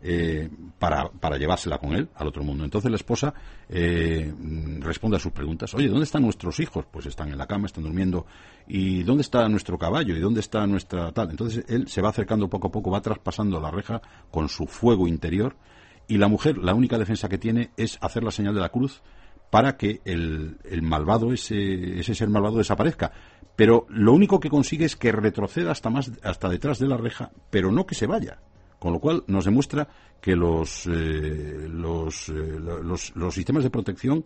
eh, para, para, llevársela con él al otro mundo. Entonces la esposa eh, responde a sus preguntas. Oye, ¿dónde están nuestros hijos? Pues están en la cama, están durmiendo. ¿Y dónde está nuestro caballo? ¿Y dónde está nuestra tal? Entonces él se va acercando poco a poco, va traspasando la reja con su fuego interior. Y la mujer, la única defensa que tiene es hacer la señal de la cruz para que el, el malvado, ese, ese ser malvado desaparezca. Pero lo único que consigue es que retroceda hasta, más, hasta detrás de la reja, pero no que se vaya con lo cual nos demuestra que los, eh, los, eh, los, los, sistemas de protección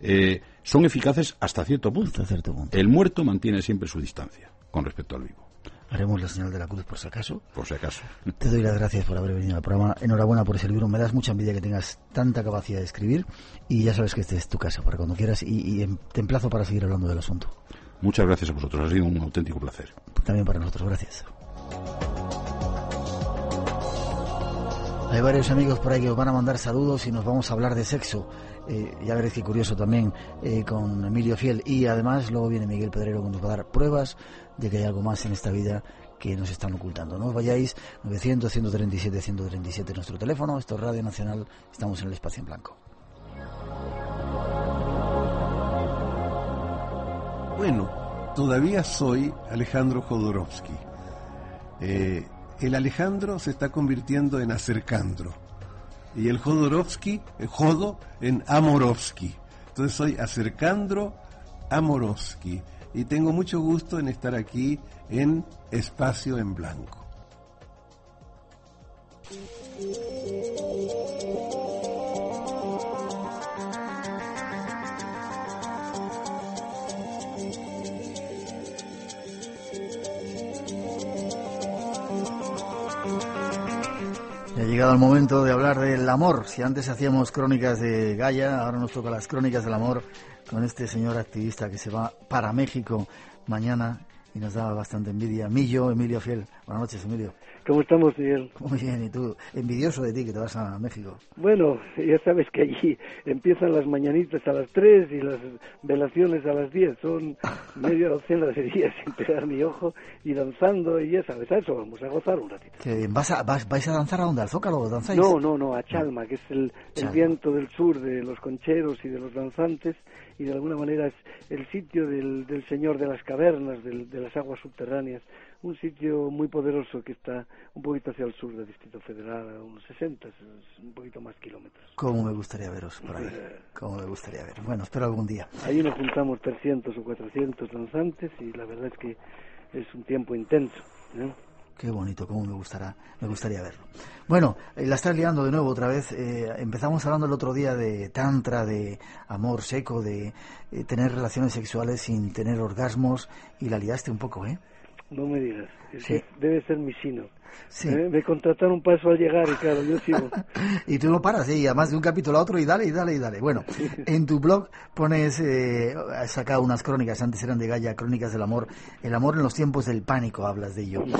eh, son eficaces hasta cierto, punto. cierto punto. El muerto mantiene siempre su distancia con respecto al vivo. Haremos la señal de la cruz por si acaso. Por si acaso. Te doy las gracias por haber venido al programa. Enhorabuena por ese libro. Me das mucha envidia que tengas tanta capacidad de escribir. Y ya sabes que este es tu casa para cuando quieras. Y, y te emplazo para seguir hablando del asunto. Muchas gracias a vosotros. Ha sido un auténtico placer. También para nosotros. Gracias. Hay varios amigos por ahí que os van a mandar saludos y nos vamos a hablar de sexo. Eh, ya veréis qué curioso también eh, con Emilio Fiel. Y además luego viene Miguel Pedrero que nos va a dar pruebas de que hay algo más en esta vida que nos están ocultando. No os vayáis, 900, 137, 137 nuestro teléfono. Esto es Radio Nacional, estamos en el espacio en blanco. Bueno, todavía soy Alejandro Jodorowsky. Eh, el Alejandro se está convirtiendo en Acercandro y el Jodorowsky, el Jodo, en Amorovsky. Entonces soy Acercandro Amorovsky y tengo mucho gusto en estar aquí en Espacio en Blanco. Llegado el momento de hablar del amor. Si antes hacíamos crónicas de Gaia, ahora nos toca las crónicas del amor con este señor activista que se va para México mañana y nos da bastante envidia. Millo, Emilio Fiel. Buenas noches, Emilio. ¿Cómo estamos, Miguel? Muy bien, ¿y tú? Envidioso de ti que te vas a México. Bueno, ya sabes que allí empiezan las mañanitas a las 3 y las velaciones a las 10. Son media docena de días sin pegar mi ojo y danzando y ya sabes, a eso vamos a gozar un ratito. ¿Vas a, vas, ¿Vais a danzar a dónde? ¿Al Zócalo danzáis? No, no, no, a Chalma, que es el, el viento del sur de los concheros y de los danzantes y de alguna manera es el sitio del, del señor de las cavernas, del, de las aguas subterráneas un sitio muy poderoso que está un poquito hacia el sur del Distrito Federal, a unos 60, un poquito más kilómetros. ¿Cómo me gustaría veros por ahí? ¿Cómo me gustaría ver? Bueno, espero algún día. Ahí nos juntamos 300 o 400 danzantes y la verdad es que es un tiempo intenso. Qué bonito, cómo me gustará, me gustaría verlo. Bueno, eh, la estás liando de nuevo otra vez. Eh, empezamos hablando el otro día de tantra, de amor seco, de eh, tener relaciones sexuales sin tener orgasmos y la liaste un poco, ¿eh? No me digas. Debe ser mi sino. ¿Eh? Me contrataron un paso al llegar y claro, yo sigo. y tú no paras, ¿eh? y además de un capítulo a otro y dale, y dale, y dale. Bueno, en tu blog pones, eh, has sacado unas crónicas, antes eran de Gaia, Crónicas del Amor. El amor en los tiempos del pánico, hablas de ello.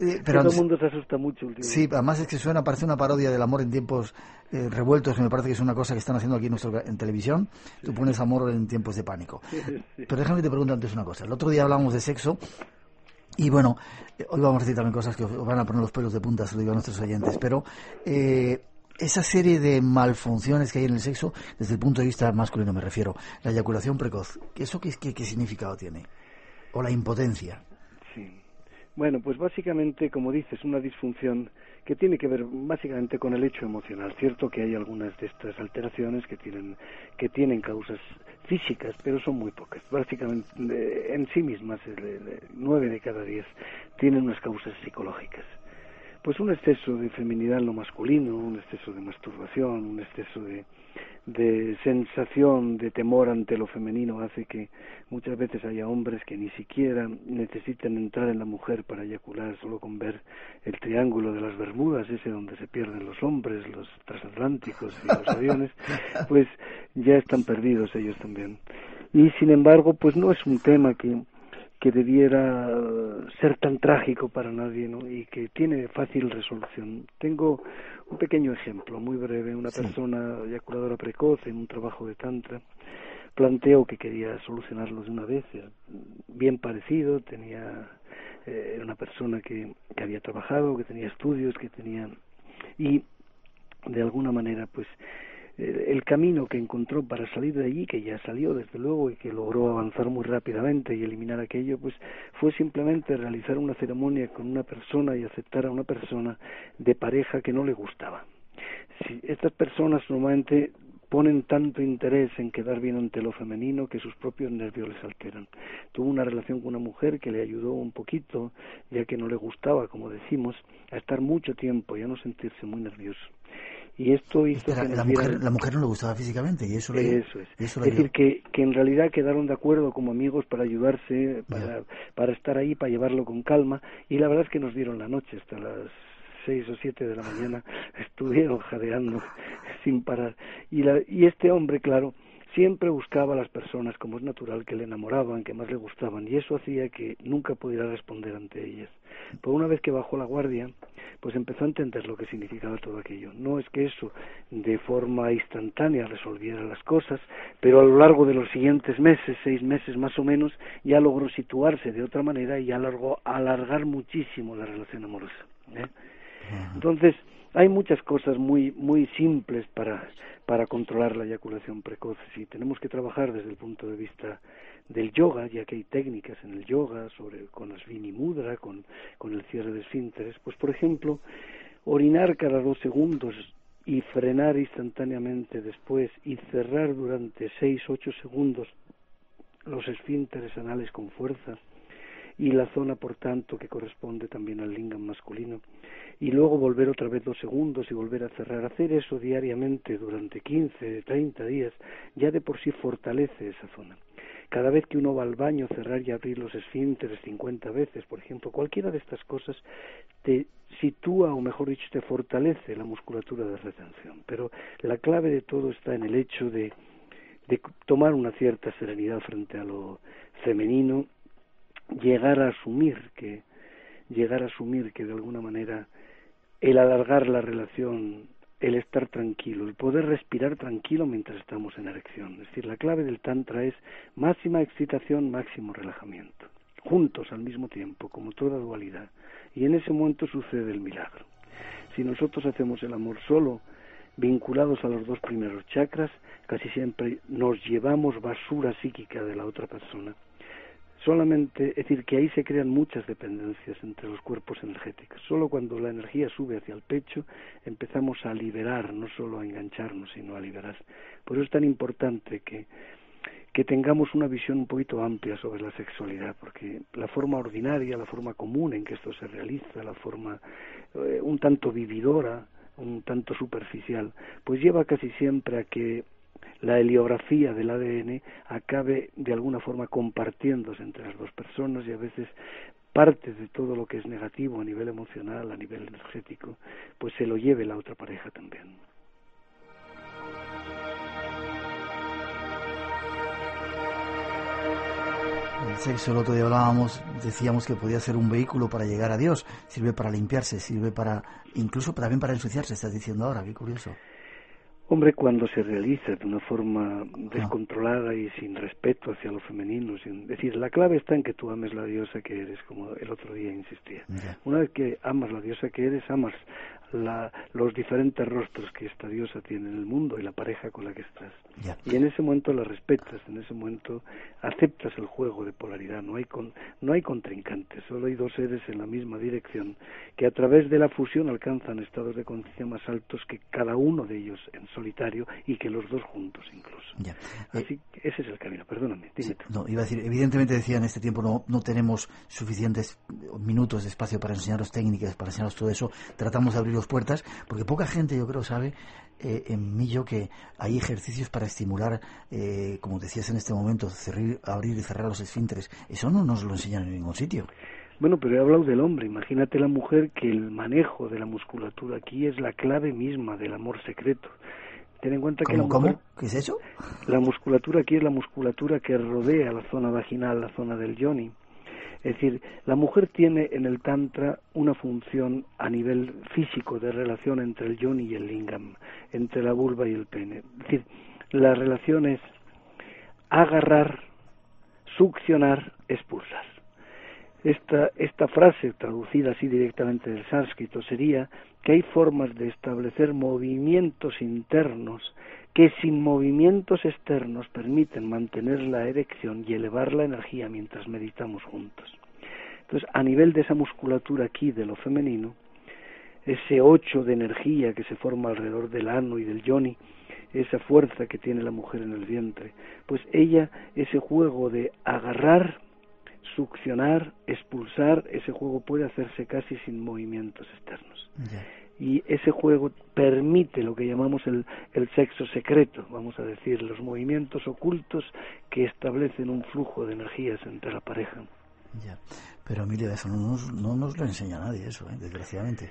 Eh, pero todo el mundo se asusta mucho últimamente. Sí, además es que suena, parece una parodia del amor en tiempos eh, revueltos, que me parece que es una cosa que están haciendo aquí en, nuestro, en televisión. Tú pones amor en tiempos de pánico. Pero déjame que te pregunte antes una cosa. El otro día hablamos de sexo y bueno, hoy vamos a decir también cosas que os van a poner los pelos de punta, se lo digo a nuestros oyentes, pero eh, esa serie de malfunciones que hay en el sexo, desde el punto de vista masculino me refiero, la eyaculación precoz, ¿eso qué, qué, qué significado tiene? ¿O la impotencia? Sí. Bueno, pues básicamente, como dices, una disfunción que tiene que ver básicamente con el hecho emocional. Cierto que hay algunas de estas alteraciones que tienen, que tienen causas físicas, pero son muy pocas. Básicamente, en sí mismas, nueve de cada diez tienen unas causas psicológicas pues un exceso de feminidad en lo masculino, un exceso de masturbación, un exceso de, de sensación de temor ante lo femenino hace que muchas veces haya hombres que ni siquiera necesiten entrar en la mujer para eyacular solo con ver el triángulo de las Bermudas, ese donde se pierden los hombres, los transatlánticos y los aviones, pues ya están perdidos ellos también. Y sin embargo, pues no es un tema que que debiera ser tan trágico para nadie ¿no? y que tiene fácil resolución. Tengo un pequeño ejemplo, muy breve. Una persona eyaculadora precoz en un trabajo de Tantra planteó que quería solucionarlo de una vez, bien parecido, tenía eh, era una persona que, que había trabajado, que tenía estudios, que tenía y de alguna manera pues el camino que encontró para salir de allí, que ya salió desde luego y que logró avanzar muy rápidamente y eliminar aquello, pues fue simplemente realizar una ceremonia con una persona y aceptar a una persona de pareja que no le gustaba. Si estas personas normalmente ponen tanto interés en quedar bien ante lo femenino que sus propios nervios les alteran. Tuvo una relación con una mujer que le ayudó un poquito, ya que no le gustaba, como decimos, a estar mucho tiempo y a no sentirse muy nervioso y esto hizo que la, mujer, la mujer no le gustaba físicamente y eso le eso es. es decir que, que en realidad quedaron de acuerdo como amigos para ayudarse para, para estar ahí para llevarlo con calma y la verdad es que nos dieron la noche hasta las seis o siete de la mañana estuvieron jadeando sin parar. Y la, y este hombre claro siempre buscaba a las personas como es natural que le enamoraban, que más le gustaban, y eso hacía que nunca pudiera responder ante ellas. Por una vez que bajó la guardia, pues empezó a entender lo que significaba todo aquello. No es que eso de forma instantánea resolviera las cosas, pero a lo largo de los siguientes meses, seis meses más o menos, ya logró situarse de otra manera y alargó, alargar muchísimo la relación amorosa. ¿eh? Entonces, hay muchas cosas muy muy simples para para controlar la eyaculación precoz. Y tenemos que trabajar desde el punto de vista del yoga ya que hay técnicas en el yoga sobre con las mudra con con el cierre de esfínteres. Pues por ejemplo orinar cada dos segundos y frenar instantáneamente después y cerrar durante seis ocho segundos los esfínteres anales con fuerza y la zona por tanto que corresponde también al lingam masculino y luego volver otra vez dos segundos y volver a cerrar. Hacer eso diariamente durante 15, 30 días ya de por sí fortalece esa zona. Cada vez que uno va al baño, cerrar y abrir los esfínteres 50 veces, por ejemplo, cualquiera de estas cosas te sitúa, o mejor dicho, te fortalece la musculatura de retención. Pero la clave de todo está en el hecho de, de tomar una cierta serenidad frente a lo femenino, llegar a asumir que llegar a asumir que de alguna manera el alargar la relación, el estar tranquilo, el poder respirar tranquilo mientras estamos en erección. Es decir, la clave del Tantra es máxima excitación, máximo relajamiento, juntos al mismo tiempo, como toda dualidad. Y en ese momento sucede el milagro. Si nosotros hacemos el amor solo, vinculados a los dos primeros chakras, casi siempre nos llevamos basura psíquica de la otra persona solamente, es decir, que ahí se crean muchas dependencias entre los cuerpos energéticos. Solo cuando la energía sube hacia el pecho empezamos a liberar, no solo a engancharnos, sino a liberar. Por eso es tan importante que, que tengamos una visión un poquito amplia sobre la sexualidad, porque la forma ordinaria, la forma común en que esto se realiza, la forma eh, un tanto vividora, un tanto superficial, pues lleva casi siempre a que la heliografía del ADN acabe de alguna forma compartiéndose entre las dos personas y a veces parte de todo lo que es negativo a nivel emocional, a nivel energético, pues se lo lleve la otra pareja también. El sexo, el otro día hablábamos, decíamos que podía ser un vehículo para llegar a Dios, sirve para limpiarse, sirve para, incluso también para ensuciarse, estás diciendo ahora, qué curioso. Hombre, cuando se realiza de una forma descontrolada y sin respeto hacia lo femenino, sin decir, la clave está en que tú ames la diosa que eres, como el otro día insistía. Una vez que amas la diosa que eres, amas los diferentes rostros que esta diosa tiene en el mundo y la pareja con la que estás. Y en ese momento la respetas, en ese momento aceptas el juego de polaridad, no hay, con, no hay contrincantes, solo hay dos seres en la misma dirección que a través de la fusión alcanzan estados de conciencia más altos que cada uno de ellos en solitario y que los dos juntos incluso. Así que ese es el camino, perdóname. no, iba a decir, evidentemente decía en este tiempo no, no tenemos suficientes minutos de espacio para enseñaros técnicas, para enseñaros todo eso, tratamos de abrir puertas, porque poca gente yo creo sabe eh, en Millo que hay ejercicios para estimular, eh, como decías en este momento, abrir y cerrar los esfínteres. Eso no nos lo enseñan en ningún sitio. Bueno, pero he hablado del hombre. Imagínate la mujer que el manejo de la musculatura aquí es la clave misma del amor secreto. Ten en cuenta que la ¿Cómo? ¿Qué es eso? La musculatura aquí es la musculatura que rodea la zona vaginal, la zona del yoni. Es decir, la mujer tiene en el Tantra una función a nivel físico de relación entre el yoni y el lingam, entre la vulva y el pene. Es decir, la relación es agarrar, succionar, expulsar. Esta, esta frase, traducida así directamente del sánscrito, sería que hay formas de establecer movimientos internos que sin movimientos externos permiten mantener la erección y elevar la energía mientras meditamos juntos. Entonces, a nivel de esa musculatura aquí de lo femenino, ese ocho de energía que se forma alrededor del ano y del yoni, esa fuerza que tiene la mujer en el vientre, pues ella, ese juego de agarrar, succionar, expulsar, ese juego puede hacerse casi sin movimientos externos y ese juego permite lo que llamamos el, el sexo secreto, vamos a decir, los movimientos ocultos que establecen un flujo de energías entre la pareja. Ya, pero Emilia, eso no nos, no nos lo enseña nadie, eso, ¿eh? desgraciadamente.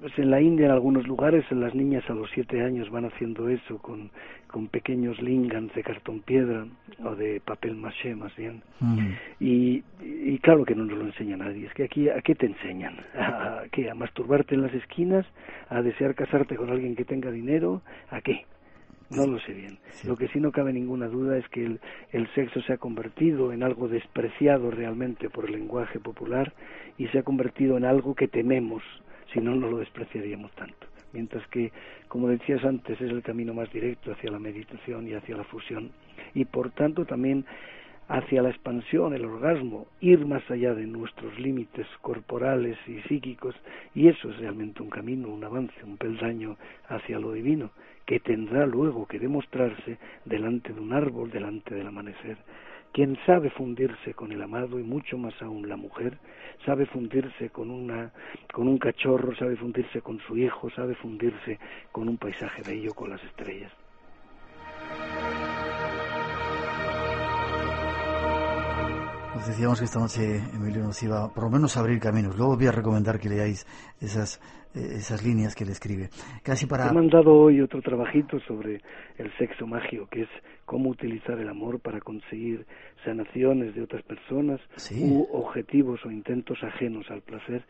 Pues, en la India, en algunos lugares, las niñas a los siete años van haciendo eso con, con pequeños lingans de cartón piedra o de papel maché, más bien. Mm. Y, y, claro que no nos lo enseña nadie. Es que aquí, ¿a qué te enseñan? ¿A, qué? ¿A masturbarte en las esquinas? ¿A desear casarte con alguien que tenga dinero? ¿A qué? No lo sé bien. Lo que sí no cabe ninguna duda es que el, el, sexo se ha convertido en algo despreciado realmente por el lenguaje popular y se ha convertido en algo que tememos si no, no lo despreciaríamos tanto. Mientras que, como decías antes, es el camino más directo hacia la meditación y hacia la fusión. Y por tanto también hacia la expansión, el orgasmo, ir más allá de nuestros límites corporales y psíquicos, y eso es realmente un camino, un avance, un peldaño hacia lo divino, que tendrá luego que demostrarse delante de un árbol, delante del amanecer. Quien sabe fundirse con el amado y mucho más aún la mujer, sabe fundirse con, una, con un cachorro, sabe fundirse con su hijo, sabe fundirse con un paisaje bello, con las estrellas. Nos decíamos que esta noche Emilio nos iba por lo menos a abrir caminos. Luego voy a recomendar que leáis esas, esas líneas que le escribe. Casi para... He mandado hoy otro trabajito sobre el sexo mágico, que es cómo utilizar el amor para conseguir sanaciones de otras personas u objetivos o intentos ajenos al placer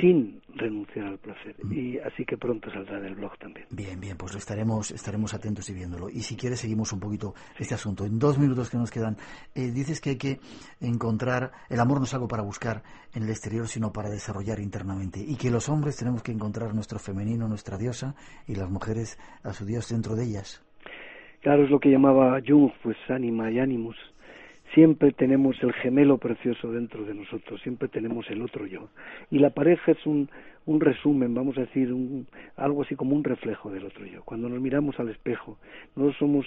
sin renunciar al placer. Mm. Y así que pronto saldrá del blog también. Bien, bien, pues estaremos, estaremos atentos y viéndolo. Y si quieres seguimos un poquito este asunto. En dos minutos que nos quedan, eh, dices que hay que encontrar, el amor no es algo para buscar en el exterior, sino para desarrollar internamente. Y que los hombres tenemos que encontrar nuestro femenino, nuestra diosa, y las mujeres a su dios dentro de ellas. Claro, es lo que llamaba Jung, pues ánima y ánimos. Siempre tenemos el gemelo precioso dentro de nosotros, siempre tenemos el otro yo. Y la pareja es un, un resumen, vamos a decir, un, algo así como un reflejo del otro yo. Cuando nos miramos al espejo, no somos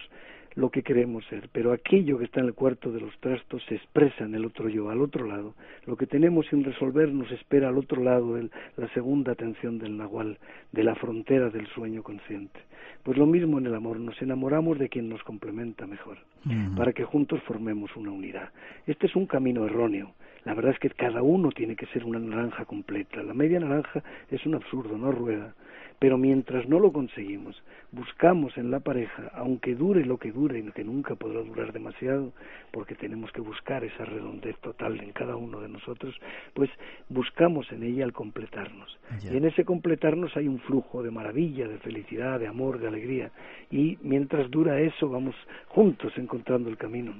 lo que queremos ser, pero aquello que está en el cuarto de los trastos se expresa en el otro yo, al otro lado. Lo que tenemos sin resolver nos espera al otro lado, en la segunda atención del nahual, de la frontera del sueño consciente. Pues lo mismo en el amor, nos enamoramos de quien nos complementa mejor, para que juntos formemos una unidad. Este es un camino erróneo. La verdad es que cada uno tiene que ser una naranja completa. La media naranja es un absurdo, no rueda. Pero mientras no lo conseguimos, buscamos en la pareja, aunque dure lo que dure, y que nunca podrá durar demasiado, porque tenemos que buscar esa redondez total en cada uno de nosotros, pues buscamos en ella el completarnos. Y en ese completarnos hay un flujo de maravilla, de felicidad, de amor, de alegría. Y mientras dura eso, vamos juntos encontrando el camino.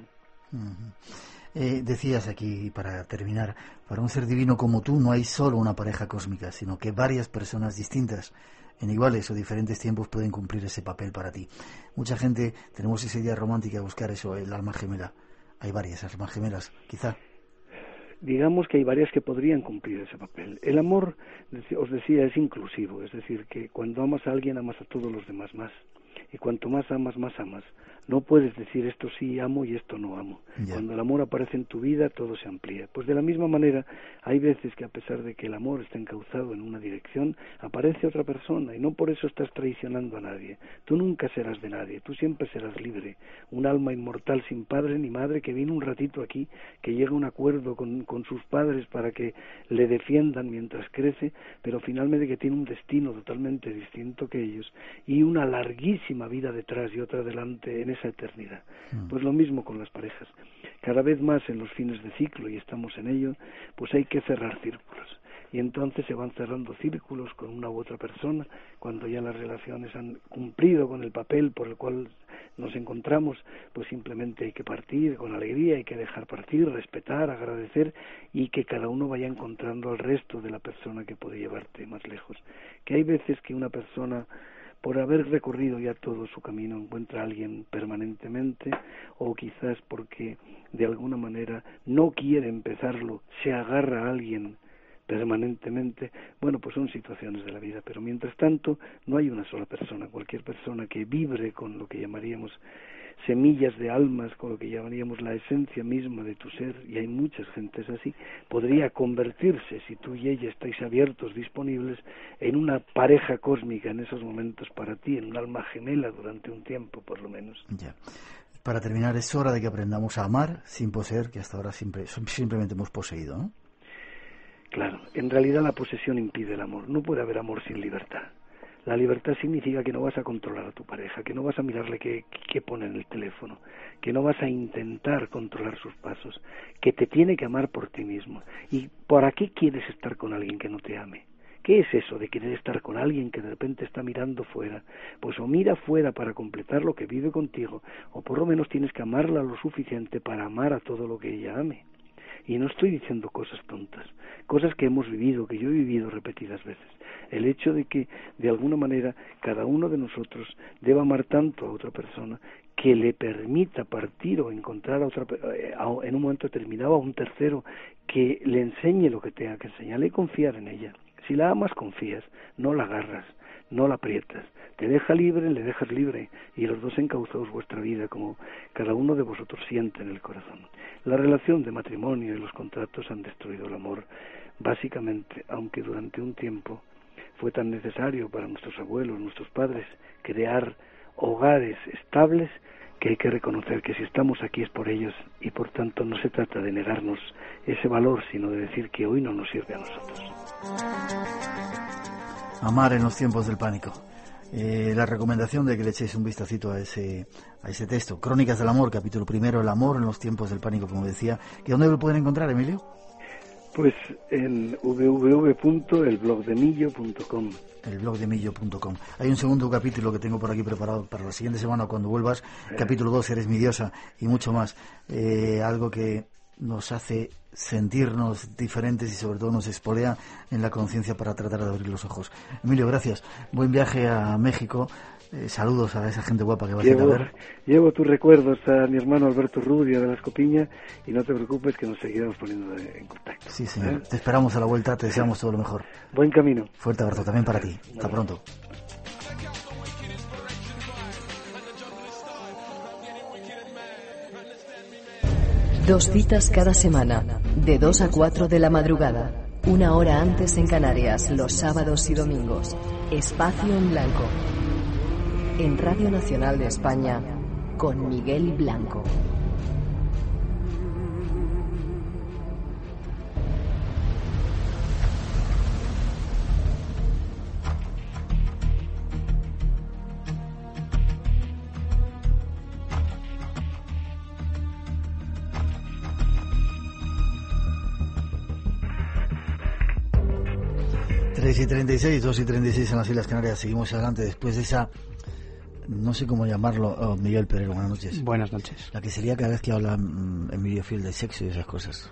Eh, decías aquí, para terminar, para un ser divino como tú no hay solo una pareja cósmica, sino que varias personas distintas en iguales o diferentes tiempos pueden cumplir ese papel para ti. Mucha gente tenemos esa idea romántica de buscar eso, el alma gemela. Hay varias almas gemelas, quizá. Digamos que hay varias que podrían cumplir ese papel. El amor, os decía, es inclusivo, es decir, que cuando amas a alguien amas a todos los demás más. Y cuanto más amas, más amas. No puedes decir esto sí amo y esto no amo. Cuando el amor aparece en tu vida, todo se amplía. Pues de la misma manera, hay veces que a pesar de que el amor está encauzado en una dirección, aparece otra persona y no por eso estás traicionando a nadie. Tú nunca serás de nadie, tú siempre serás libre. Un alma inmortal sin padre ni madre que viene un ratito aquí, que llega a un acuerdo con, con sus padres para que le defiendan mientras crece, pero finalmente que tiene un destino totalmente distinto que ellos y una larguísima vida detrás y otra delante en esa eternidad. Mm. Pues lo mismo con las parejas. Cada vez más en los fines de ciclo, y estamos en ello, pues hay que cerrar círculos. Y entonces se van cerrando círculos con una u otra persona, cuando ya las relaciones han cumplido con el papel por el cual nos encontramos, pues simplemente hay que partir con alegría, hay que dejar partir, respetar, agradecer y que cada uno vaya encontrando al resto de la persona que puede llevarte más lejos. Que hay veces que una persona por haber recorrido ya todo su camino encuentra a alguien permanentemente o quizás porque de alguna manera no quiere empezarlo, se agarra a alguien permanentemente, bueno, pues son situaciones de la vida, pero mientras tanto no hay una sola persona, cualquier persona que vibre con lo que llamaríamos semillas de almas, con lo que llamaríamos la esencia misma de tu ser, y hay muchas gentes así, podría convertirse, si tú y ella estáis abiertos, disponibles, en una pareja cósmica en esos momentos para ti, en un alma gemela durante un tiempo, por lo menos. Ya. Para terminar, es hora de que aprendamos a amar sin poseer, que hasta ahora siempre, simplemente hemos poseído, ¿no? Claro, en realidad la posesión impide el amor. No puede haber amor sin libertad. La libertad significa que no vas a controlar a tu pareja, que no vas a mirarle qué, pone en el teléfono, que no vas a intentar controlar sus pasos, que te tiene que amar por ti mismo. ¿Y para qué quieres estar con alguien que no te ame? ¿Qué es eso de querer estar con alguien que de repente está mirando fuera? Pues o mira fuera para completar lo que vive contigo, o por lo menos tienes que amarla lo suficiente para amar a todo lo que ella ame. Y no estoy diciendo cosas tontas, cosas que hemos vivido, que yo he vivido repetidas veces. El hecho de que, de alguna manera, cada uno de nosotros deba amar tanto a otra persona que le permita partir o encontrar a otra, eh, en un momento determinado a un tercero que le enseñe lo que tenga que enseñarle y confiar en ella. Si la amas, confías, no la agarras, no la aprietas. Te deja libre, le dejas libre y los dos encauzados vuestra vida como cada uno de vosotros siente en el corazón. La relación de matrimonio y los contratos han destruido el amor, básicamente, aunque durante un tiempo fue tan necesario para nuestros abuelos, nuestros padres, crear hogares estables, que hay que reconocer que si estamos aquí es por ellos y por tanto no se trata de negarnos ese valor, sino de decir que hoy no nos sirve a nosotros. Amar en los tiempos del pánico. Eh, la recomendación de que le echéis un vistacito a ese, a ese texto. Crónicas del Amor, capítulo primero, el amor en los tiempos del pánico, como decía. ¿Y dónde lo pueden encontrar, Emilio? Pues en www.elblogdemillo.com. Elblogdemillo.com. Hay un segundo capítulo que tengo por aquí preparado para la siguiente semana cuando vuelvas. Eh. Capítulo 2, Eres mi diosa y mucho más. Eh, algo que nos hace sentirnos diferentes y sobre todo nos espolea en la conciencia para tratar de abrir los ojos. Emilio, gracias. Buen viaje a México. Eh, saludos a esa gente guapa que va a ver. Llevo tus recuerdos a mi hermano Alberto Rubio de la Escopiña y no te preocupes que nos seguiremos poniendo en contacto. Sí, señor. ¿Eh? Te esperamos a la vuelta, te deseamos todo lo mejor. Buen camino. Fuerte abrazo también para ti. Hasta pronto. Dos citas cada semana, de 2 a 4 de la madrugada. Una hora antes en Canarias, los sábados y domingos. Espacio en Blanco. En Radio Nacional de España, con Miguel Blanco. 3 y 36, 2 y 36 en las Islas Canarias. Seguimos adelante después de esa, no sé cómo llamarlo, oh, Miguel Pérez, buenas noches. Buenas noches. La que sería cada vez que habla mm, Emilio Fiel de sexo y esas cosas.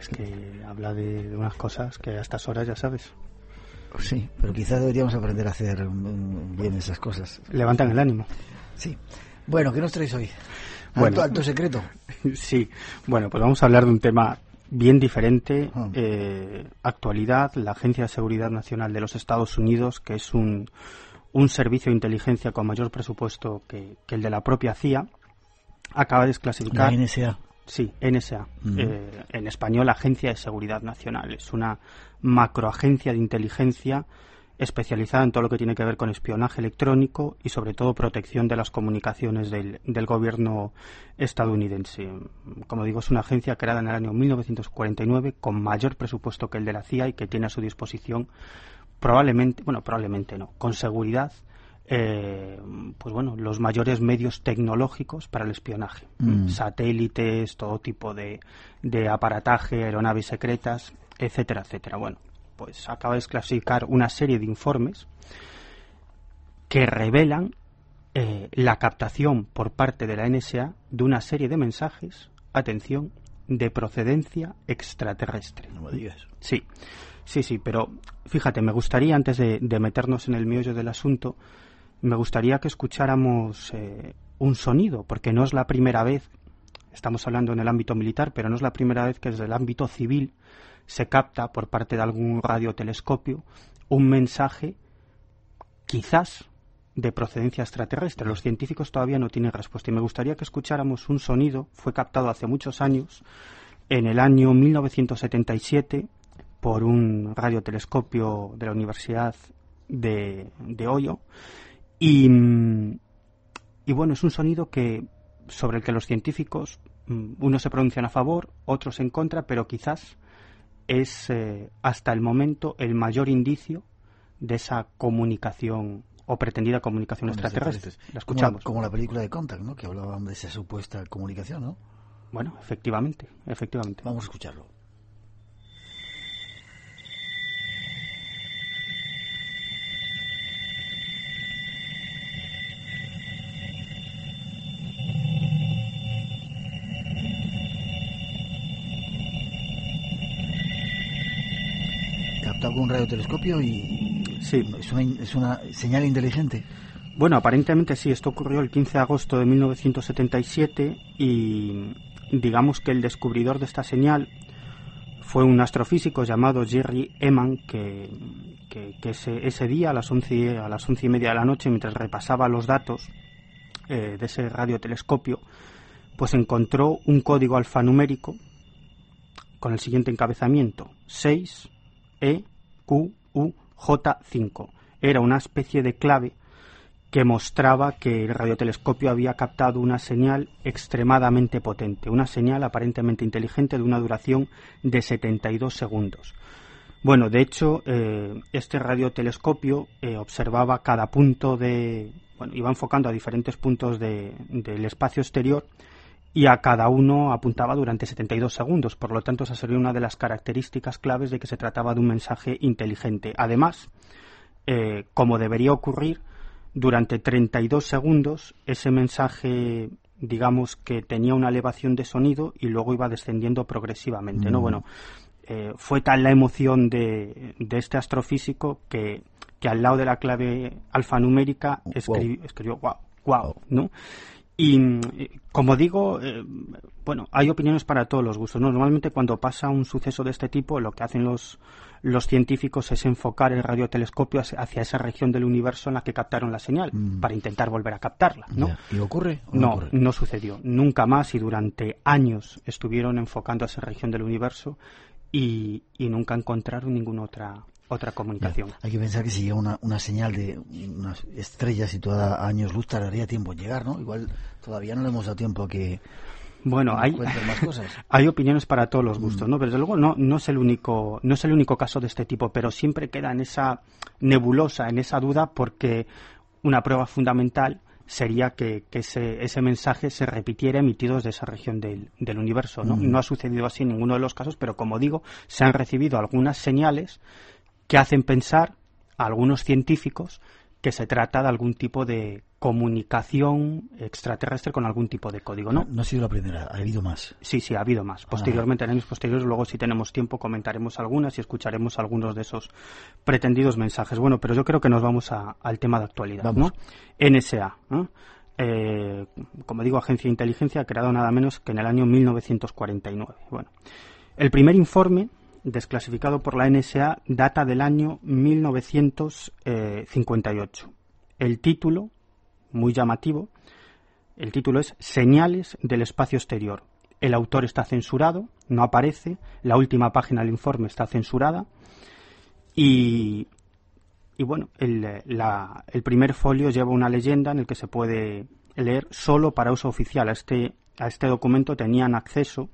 Es que habla de, unas cosas que a estas horas ya sabes. Sí, pero quizás deberíamos aprender a hacer mm, bien esas cosas. Levantan el ánimo. Sí. Bueno, ¿qué nos traes hoy? Bueno. Alto, secreto. Sí, bueno, pues vamos a hablar de un tema bien diferente. Ah. Eh, actualidad, la Agencia de Seguridad Nacional de los Estados Unidos, que es un, un servicio de inteligencia con mayor presupuesto que, el de la propia CIA, acaba de desclasificar. La NSA. Sí, NSA. Eh, en español, Agencia de Seguridad Nacional. Es una macroagencia de inteligencia especializada en todo lo que tiene que ver con espionaje electrónico y sobre todo protección de las comunicaciones del, del, gobierno estadounidense. Como digo, es una agencia creada en el año 1949 con mayor presupuesto que el de la CIA y que tiene a su disposición probablemente, bueno, probablemente no, con seguridad, eh, pues bueno, los mayores medios tecnológicos para el espionaje. Mm. Satélites, todo tipo de, de aparataje, aeronaves secretas, etcétera, etcétera. Bueno, pues acaba de clasificar una serie de informes que revelan eh, la captación por parte de la NSA de una serie de mensajes, atención, de procedencia extraterrestre. No me digas. Sí, sí, sí, pero fíjate, me gustaría, antes de, meternos en el meollo del asunto, me gustaría que escucháramos eh, un sonido, porque no es la primera vez, estamos hablando en el ámbito militar, pero no es la primera vez que desde el ámbito civil se capta por parte de algún radiotelescopio un mensaje quizás de procedencia extraterrestre. Los científicos todavía no tienen respuesta. Y me gustaría que escucháramos un sonido, fue captado hace muchos años, en el año 1977 por un radiotelescopio de la Universidad de, de Hoyo y, y bueno, es un sonido que sobre el que los científicos mm, unos se pronuncian a favor, otros en contra, pero quizás es eh, hasta el momento el mayor indicio de esa comunicación o pretendida comunicación extraterrestre. La escuchamos. Como, la película de Contact, ¿no? Que hablaban de esa supuesta comunicación, ¿no? Bueno, efectivamente, efectivamente. Vamos a escucharlo. Un radiotelescopio y sí. es, una, es una señal inteligente. Bueno, aparentemente sí, esto ocurrió el 15 de agosto de 1977 y digamos que el descubridor de esta señal fue un astrofísico llamado Jerry Eman que, que, ese, ese, día a las, once, a las once y media de la noche, mientras repasaba los datos eh, de ese radiotelescopio, pues encontró un código alfanumérico con el siguiente encabezamiento, 6 E QUJ5. Era una especie de clave que mostraba que el radiotelescopio había captado una señal extremadamente potente, una señal aparentemente inteligente de una duración de 72 segundos. Bueno, de hecho, eh, este radiotelescopio eh, observaba cada punto de. Bueno, iba enfocando a diferentes puntos del espacio exterior y a cada uno apuntaba durante 72 segundos. Por lo tanto, esa sería una de las características claves de que se trataba de un mensaje inteligente. Además, eh, como debería ocurrir, durante 32 segundos ese mensaje digamos que tenía una elevación de sonido y luego iba descendiendo progresivamente, ¿no? Mm. Bueno, eh, fue tal la emoción de, de este astrofísico que, que, al lado de la clave alfanumérica escribió, escribió wow, wow, ¿no? Y como digo, eh, bueno, hay opiniones para todos los gustos. Normalmente cuando pasa un suceso de este tipo, lo que hacen los, los científicos es enfocar el radiotelescopio hacia esa región del universo en la que captaron la señal, mm. para intentar volver a captarla. ¿no? ¿Y ocurre? no, no, sucedió. Nunca más y durante años estuvieron enfocando a esa región del universo y, y nunca encontraron ninguna otra otra comunicación. hay que pensar que si llega una, una señal de una estrella situada a años luz, tardaría tiempo en llegar, ¿no? Igual todavía no le hemos dado tiempo a que bueno, hay, más cosas. hay opiniones para todos los gustos, ¿no? Pero desde luego no, no, es el único, no es el único caso de este tipo, pero siempre queda en esa nebulosa, en esa duda, porque una prueba fundamental sería que, que ese, ese, mensaje se repitiera emitido desde esa región del, del universo. ¿no? no ha sucedido así en ninguno de los casos, pero como digo, se han recibido algunas señales que hacen pensar a algunos científicos que se trata de algún tipo de comunicación extraterrestre con algún tipo de código, ¿no? No ha sido la primera, ha habido más. Sí, sí, ha habido más. Posteriormente, en años posteriores, luego si tenemos tiempo comentaremos algunas y escucharemos algunos de esos pretendidos mensajes. Bueno, pero yo creo que nos vamos al tema de actualidad, ¿no? NSA, eh, como digo, agencia de inteligencia creado nada menos que en el año 1949. Bueno, el primer informe desclasificado por la NSA data del año 1958. El título, muy llamativo, el título es Señales del espacio exterior. El autor está censurado, no aparece, la última página del informe está censurada y, y bueno, el, el primer folio lleva una leyenda en el que se puede leer solo para uso oficial. A este, a este documento tenían acceso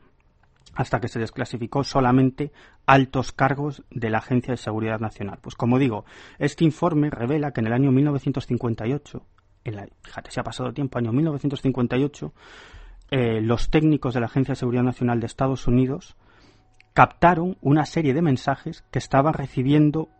hasta que se desclasificó solamente altos cargos de la Agencia de Seguridad Nacional. Pues como digo, este informe revela que en el año 1958, en la, fíjate, se ha pasado tiempo, año 1958, eh, los técnicos de la Agencia de Seguridad Nacional de Estados Unidos captaron una serie de mensajes que estaban recibiendo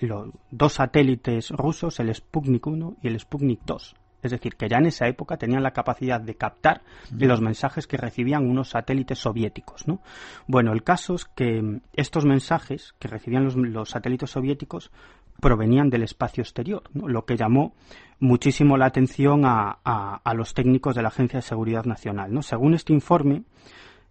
los dos satélites rusos, el Sputnik 1 y el Sputnik 2. Es decir, que ya en esa época tenían la capacidad de captar los mensajes que recibían unos satélites soviéticos. ¿no? Bueno, el caso es que estos mensajes que recibían los, satélites soviéticos provenían del espacio exterior, lo que llamó muchísimo la atención a, a, los técnicos de la Agencia de Seguridad Nacional. ¿no? Según este informe,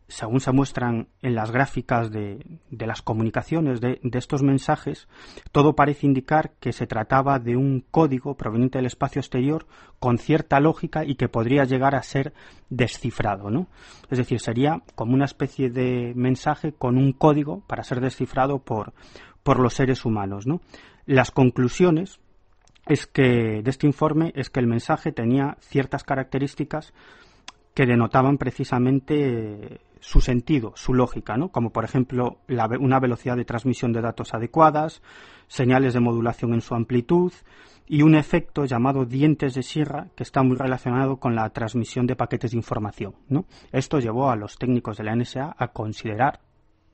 según se muestran en las gráficas de, las comunicaciones de, estos mensajes, todo parece indicar que se trataba de un código proveniente del espacio exterior con cierta lógica y que podría llegar a ser descifrado, ¿no? Es decir, sería como una especie de mensaje con un código para ser descifrado por, por los seres humanos, ¿no? Las conclusiones es que de este informe es que el mensaje tenía ciertas características que denotaban precisamente su sentido, su lógica, ¿no? como por ejemplo una velocidad de transmisión de datos adecuadas, señales de modulación en su amplitud y un efecto llamado dientes de sierra que está muy relacionado con la transmisión de paquetes de información. ¿no? Esto llevó a los técnicos de la NSA a considerar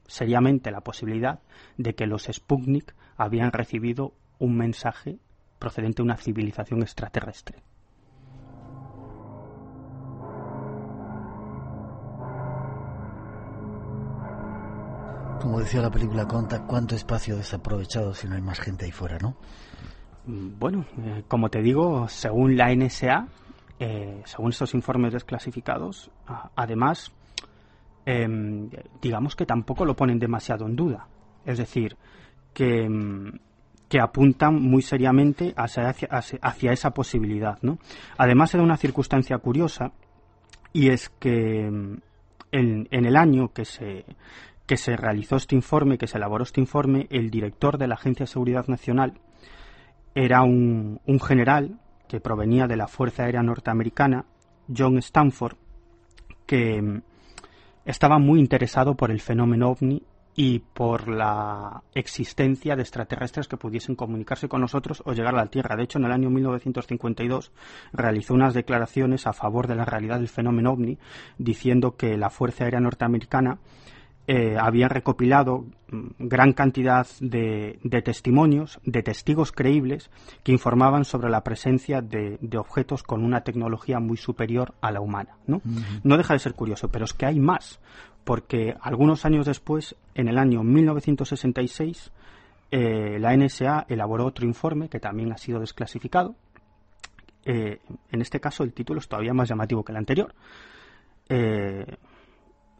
seriamente la posibilidad de que los Sputnik habían recibido un mensaje procedente de una civilización extraterrestre. Como decía la película, Conta, cuánto espacio desaprovechado si no hay más gente ahí fuera, ¿no? Bueno, eh, como te digo, según la NSA, eh, según estos informes desclasificados, además, em, digamos que tampoco lo ponen demasiado en duda. Es decir, que, em, que apuntan muy seriamente hacia, esa posibilidad. ¿no? Además, era una circunstancia curiosa y es que em, en el año que se, que se realizó este informe, que se elaboró este informe, el director de la Agencia de Seguridad Nacional era un, general que provenía de la Fuerza Aérea Norteamericana, John Stanford, que mm, estaba muy interesado por el fenómeno ovni y por la existencia de extraterrestres que pudiesen comunicarse con nosotros o llegar a la Tierra. De hecho, en el año 1952 realizó unas declaraciones a favor de la realidad del fenómeno ovni, diciendo que la Fuerza Aérea Norteamericana eh, había recopilado mm, gran cantidad de, testimonios, de testigos creíbles, que informaban sobre la presencia de, objetos con una tecnología muy superior a la humana. ¿no? no deja de ser curioso, pero es que hay más, porque algunos años después, en el año 1966, eh, la NSA elaboró otro informe que también ha sido desclasificado. Eh, en este caso, el título es todavía más llamativo que el anterior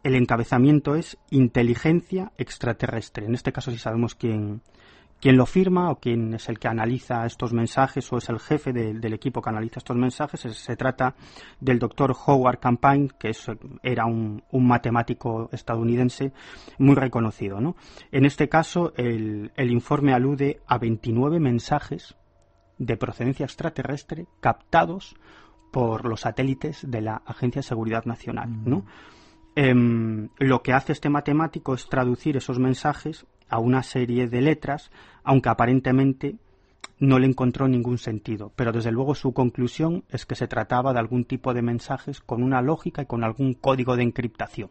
el encabezamiento es inteligencia extraterrestre. En este caso sí sabemos quién, quién lo firma o quién es el que analiza estos mensajes o es el jefe del equipo que analiza estos mensajes. Se, trata del doctor Howard Campaign, que era un, matemático estadounidense muy reconocido. En este caso, el, informe alude a 29 mensajes de procedencia extraterrestre captados por los satélites de la Agencia de Seguridad Nacional. ¿no? Mm. Em, lo que hace este matemático es traducir esos mensajes a una serie de letras, aunque aparentemente no le encontró ningún sentido. Pero desde luego su conclusión es que se trataba de algún tipo de mensajes con una lógica y con algún código de encriptación.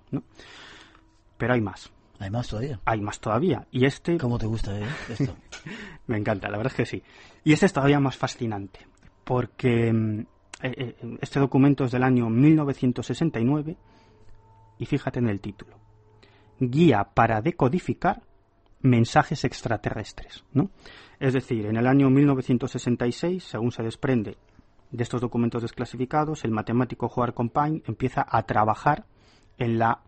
Pero hay más. Hay más todavía. Hay más todavía. Y este... ¿Cómo te gusta eh, esto? Me encanta, la verdad es que sí. Y este es todavía más fascinante, porque mm, eh, eh, este documento es del año 1969 y fíjate en el título. Guía para decodificar mensajes extraterrestres. ¿no? Es decir, en el año 1966, según se desprende de estos documentos desclasificados, el matemático Joar Compagne empieza a trabajar en la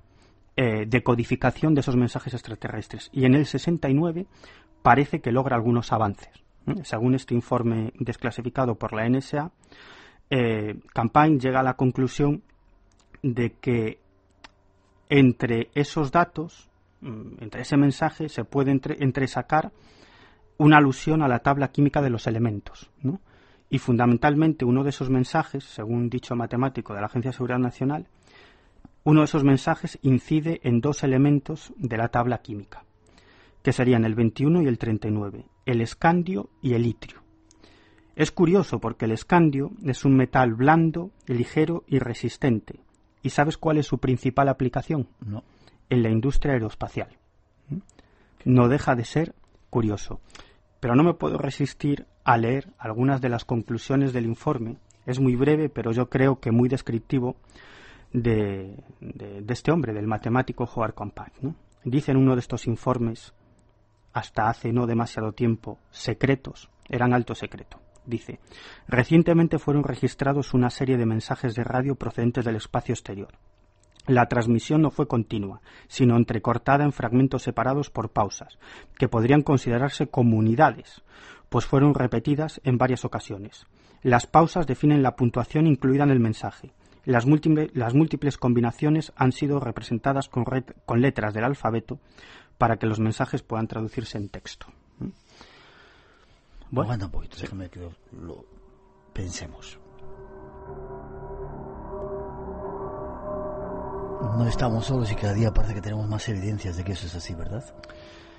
eh, decodificación de esos mensajes extraterrestres. Y en el 69 parece que logra algunos avances. Según este informe desclasificado por la NSA, eh, llega a la conclusión de que entre esos datos, mm, entre ese mensaje, se puede entresacar una alusión a la tabla química de los elementos. Y fundamentalmente uno de esos mensajes, según dicho matemático de la Agencia de Seguridad Nacional, uno de esos mensajes incide en dos elementos de la tabla química, que serían el 21 y el 39, el escandio y el itrio. Es curioso porque el escandio es un metal blando, ligero y resistente. ¿Y sabes cuál es su principal aplicación? No. En la industria aeroespacial. No deja de ser curioso. Pero no me puedo resistir a leer algunas de las conclusiones del informe. Es muy breve, pero yo creo que muy descriptivo de, este hombre, del matemático Howard Compact. Dice en uno de estos informes, hasta hace no demasiado tiempo, secretos, eran alto secreto. Dice, recientemente fueron registrados una serie de mensajes de radio procedentes del espacio exterior. La transmisión no fue continua, sino entrecortada en fragmentos separados por pausas, que podrían considerarse comunidades, pues fueron repetidas en varias ocasiones. Las pausas definen la puntuación incluida en el mensaje, las, múltiples, combinaciones han sido representadas con, letras del alfabeto para que los mensajes puedan traducirse en texto. Bueno, un poquito, déjame que lo, pensemos. No estamos solos y cada día parece que tenemos más evidencias de que eso es así, ¿verdad?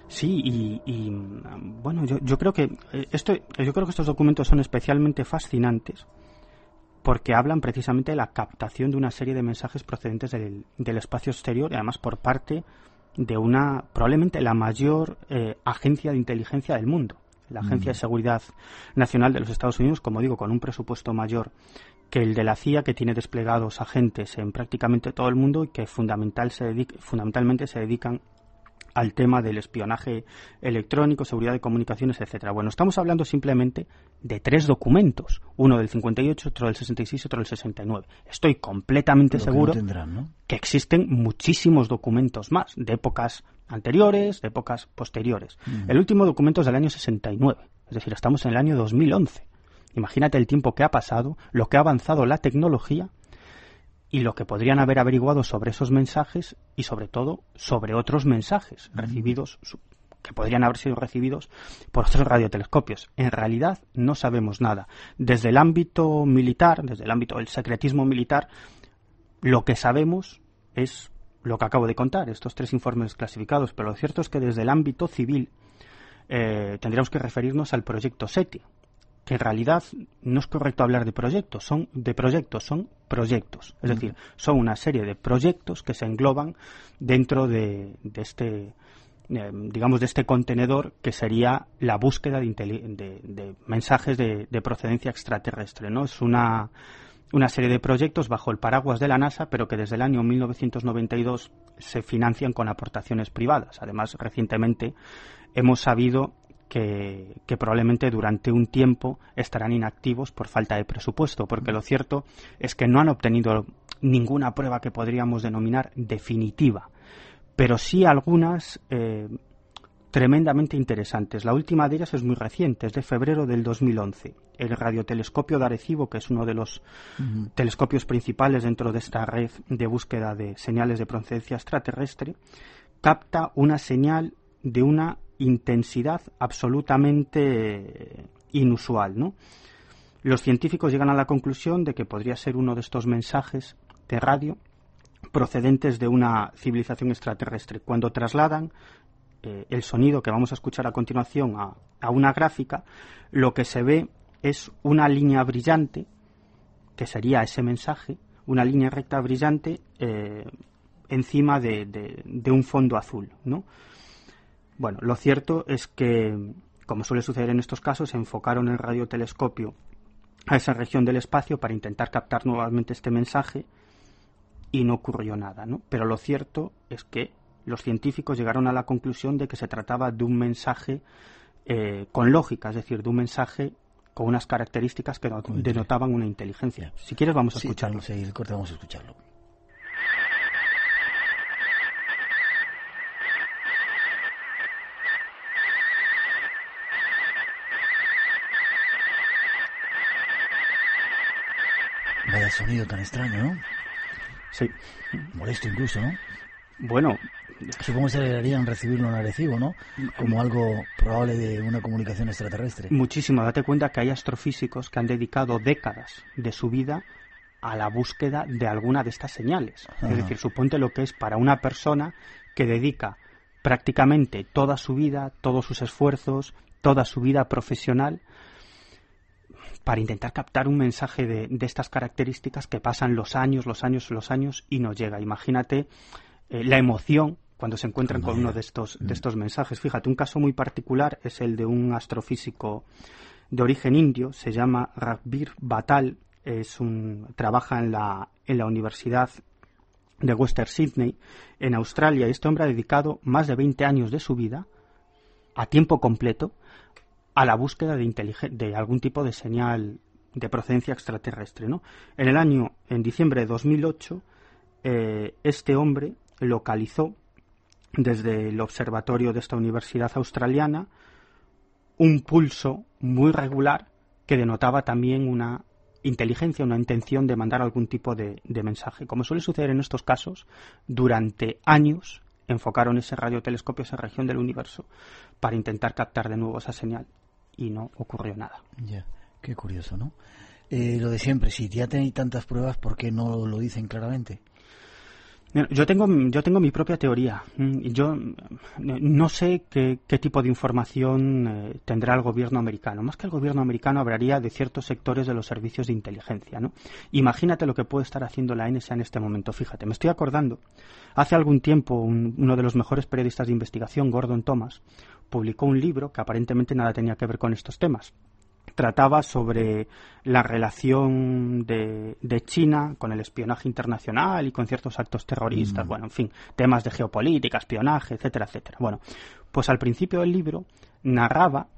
Sí, y, bueno, yo, yo, creo que eh, esto, yo creo que estos documentos son especialmente fascinantes porque hablan precisamente de la captación de una serie de mensajes procedentes del, espacio exterior y además por parte de una, probablemente la mayor eh, agencia de inteligencia del mundo, la Agencia de mm. Seguridad Nacional de los Estados Unidos, como digo, con un presupuesto mayor que el de la CIA, que tiene desplegados agentes en prácticamente todo el mundo y que fundamental se fundamentalmente se dedican al tema del espionaje electrónico, seguridad de comunicaciones, etcétera. Bueno, estamos hablando simplemente de tres documentos, uno del 58, otro del 66 y otro del 69. Estoy completamente seguro que, existen muchísimos documentos más, de épocas anteriores, de épocas posteriores. Mm. El último documento es del año 69, es decir, estamos en el año 2011. Imagínate el tiempo que ha pasado, lo que ha avanzado la tecnología y lo que podrían haber averiguado sobre esos mensajes y sobre todo sobre otros mensajes recibidos que podrían haber sido recibidos por otros radiotelescopios. En realidad no sabemos nada. Desde el ámbito militar, desde el ámbito del secretismo militar, lo que sabemos es lo que acabo de contar, estos tres informes clasificados, pero lo cierto es que desde el ámbito civil eh, tendríamos que referirnos al proyecto SETI, en realidad no es correcto hablar de proyectos, son de proyectos, son proyectos. Es decir, son una serie de proyectos que se engloban dentro de, este, eh, digamos, de este contenedor que sería la búsqueda de, mensajes de, procedencia extraterrestre. ¿no? Es una, una serie de proyectos bajo el paraguas de la NASA, pero que desde el año 1992 se financian con aportaciones privadas. Además, recientemente hemos sabido que, probablemente durante un tiempo estarán inactivos por falta de presupuesto, porque lo cierto es que no han obtenido ninguna prueba que podríamos denominar definitiva, pero sí algunas eh, tremendamente interesantes. La última de ellas es muy reciente, es de febrero del 2011. El radiotelescopio de Arecibo, que es uno de los telescopios principales dentro de esta red de búsqueda de señales de procedencia extraterrestre, capta una señal de una intensidad absolutamente inusual, ¿no? Los científicos llegan a la conclusión de que podría ser uno de estos mensajes de radio procedentes de una civilización extraterrestre. Cuando trasladan eh, el sonido que vamos a escuchar a continuación a, una gráfica, lo que se ve es una línea brillante, que sería ese mensaje, una línea recta brillante, eh, encima de, de, un fondo azul, ¿no? Bueno, lo cierto es que, como suele suceder en estos casos, se enfocaron el radiotelescopio a esa región del espacio para intentar captar nuevamente este mensaje y no ocurrió nada, ¿no? Pero lo cierto es que los científicos llegaron a la conclusión de que se trataba de un mensaje eh, con lógica, es decir, de un mensaje con unas características que denotaban una inteligencia. Si quieres vamos a escucharlo. Sí, corte vamos a escucharlo. Vaya sonido tan extraño, ¿no? Sí. Molesto incluso, ¿no? Bueno, supongo que se deberían recibirlo en Arecibo, ¿no? Como algo probable de una comunicación extraterrestre. Muchísimo. Date cuenta que hay astrofísicos que han dedicado décadas de su vida a la búsqueda de alguna de estas señales. Es decir, suponte lo que es para una persona que dedica prácticamente toda su vida, todos sus esfuerzos, toda su vida profesional para intentar captar un mensaje de, estas características que pasan los años, los años, los años y no llega. Imagínate eh, la emoción cuando se encuentran con uno de estos, de mm. estos mensajes. Fíjate, un caso muy particular es el de un astrofísico de origen indio, se llama Ragbir Batal, es un, trabaja en la, en la Universidad de Western Sydney, en Australia, y este hombre ha dedicado más de 20 años de su vida a tiempo completo a la búsqueda de, de algún tipo de señal de procedencia extraterrestre. ¿no? En el año, en diciembre de 2008, eh, este hombre localizó desde el observatorio de esta universidad australiana un pulso muy regular que denotaba también una inteligencia, una intención de mandar algún tipo de, de, mensaje. Como suele suceder en estos casos, durante años enfocaron ese radiotelescopio esa región del universo para intentar captar de nuevo esa señal y no ocurrió nada. Ya, qué curioso, ¿no? Eh, lo de siempre, si ya tenéis tantas pruebas, ¿por qué no lo dicen claramente? Yo tengo, yo tengo mi propia teoría. Mm, yo mm, no sé qué, tipo de información eh, tendrá el gobierno americano. Más que el gobierno americano hablaría de ciertos sectores de los servicios de inteligencia. ¿no? Imagínate lo que puede estar haciendo la NSA en este momento. Fíjate, me estoy acordando. Hace algún tiempo uno de los mejores periodistas de investigación, Gordon Thomas, publicó un libro que aparentemente nada tenía que ver con estos temas trataba sobre la relación de, China con el espionaje internacional y con ciertos actos terroristas, mm. bueno, en fin, temas de geopolítica, espionaje, etcétera, etcétera. Bueno, pues al principio del libro narraba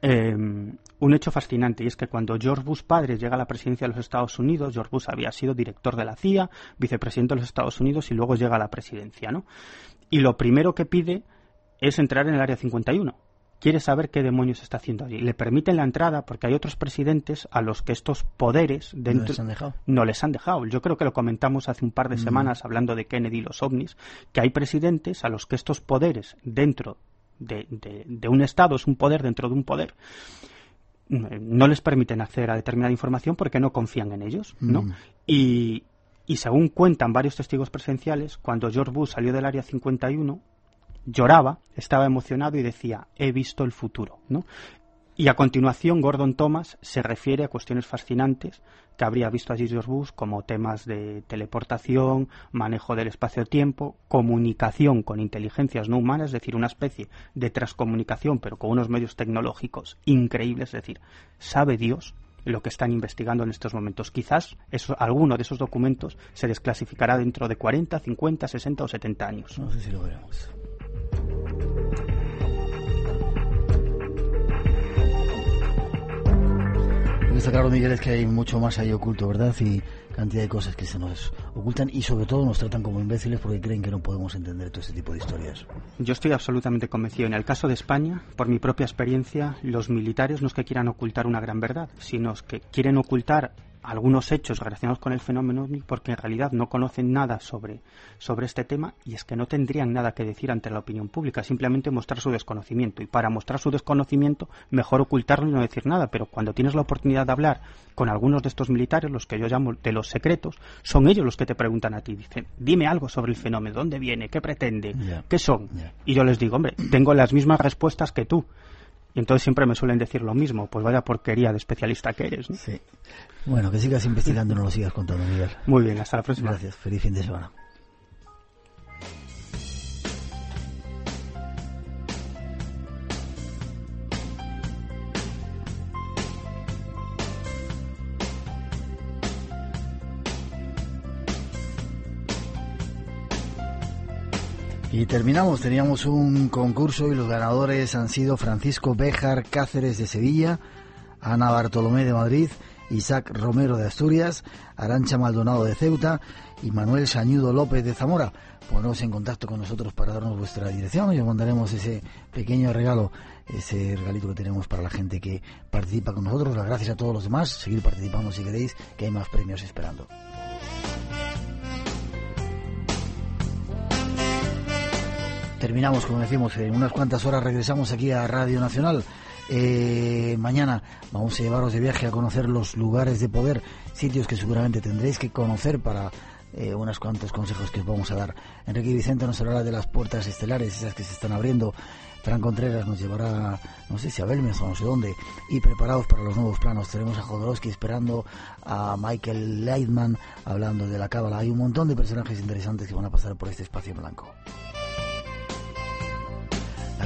em, un hecho fascinante y es que cuando George Bush padre llega a la presidencia de los Estados Unidos, George Bush había sido director de la CIA, vicepresidente de los Estados Unidos y luego llega a la presidencia, ¿no? Y lo primero que pide es entrar en el área 51 quiere saber qué demonios está haciendo allí. Le permiten la entrada porque hay otros presidentes a los que estos poderes dentro no les han dejado. No les han dejado. Yo creo que lo comentamos hace un par de mm. semanas hablando de Kennedy y los ovnis, que hay presidentes a los que estos poderes dentro de, un Estado, es un poder dentro de un poder, no les permiten acceder a determinada información porque no confían en ellos, ¿no? Mm. Y, y según cuentan varios testigos presenciales, cuando George Bush salió del Área 51, lloraba, estaba emocionado y decía, he visto el futuro, ¿no? Y a continuación Gordon Thomas se refiere a cuestiones fascinantes que habría visto allí George Bush como temas de teleportación, manejo del espacio-tiempo, comunicación con inteligencias no humanas, es decir, una especie de transcomunicación pero con unos medios tecnológicos increíbles, es decir, sabe Dios lo que están investigando en estos momentos. Quizás eso, alguno de esos documentos se desclasificará dentro de 40, 50, 60 o 70 años. No sé si lo veremos. Está claro, Miguel, es que hay mucho más ahí oculto, ¿verdad? Y cantidad de cosas que se nos ocultan y sobre todo nos tratan como imbéciles porque creen que no podemos entender todo este tipo de historias. Yo estoy absolutamente convencido. En el caso de España, por mi propia experiencia, los militares no es que quieran ocultar una gran verdad, sino que quieren ocultar algunos hechos relacionados con el fenómeno porque en realidad no conocen nada sobre, sobre este tema y es que no tendrían nada que decir ante la opinión pública, simplemente mostrar su desconocimiento. Y para mostrar su desconocimiento, mejor ocultarlo y no decir nada. Pero cuando tienes la oportunidad de hablar con algunos de estos militares, los que yo llamo de los secretos, son ellos los que te preguntan a ti. Dicen, dime algo sobre el fenómeno, ¿dónde viene? ¿Qué pretende? ¿Qué son? Y yo les digo, hombre, tengo las mismas respuestas que tú. Y entonces siempre me suelen decir lo mismo, pues vaya porquería de especialista que eres. ¿no? Sí. Bueno, que sigas investigando, no lo sigas contando, Miguel. Muy bien, hasta la próxima. Gracias, feliz fin de semana. Y terminamos, teníamos un concurso y los ganadores han sido Francisco Béjar Cáceres de Sevilla, Ana Bartolomé de Madrid, Isaac Romero de Asturias, Arancha Maldonado de Ceuta y Manuel Sañudo López de Zamora. Poneros en contacto con nosotros para darnos vuestra dirección y os mandaremos ese pequeño regalo, ese regalito que tenemos para la gente que participa con nosotros. Las gracias a todos los demás, seguir participando si queréis, que hay más premios esperando. Terminamos, como decimos, en unas cuantas horas regresamos aquí a Radio Nacional. Eh, mañana vamos a llevaros de viaje a conocer los lugares de poder, sitios que seguramente tendréis que conocer para eh, unos cuantos consejos que os vamos a dar. Enrique Vicente nos hablará de las puertas estelares, esas que se están abriendo. Fran Contreras nos llevará, no sé si a Belmes o no sé dónde, y preparados para los nuevos planos. Tenemos a Jodorowsky esperando, a Michael Leitman hablando de la cábala. Hay un montón de personajes interesantes que van a pasar por este espacio blanco.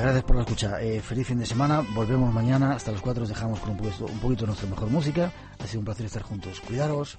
Gracias por la escucha. Eh, feliz fin de semana. Volvemos mañana. Hasta los 4 os dejamos con un poquito, un poquito nuestra mejor música. Ha sido un placer estar juntos. Cuidaros.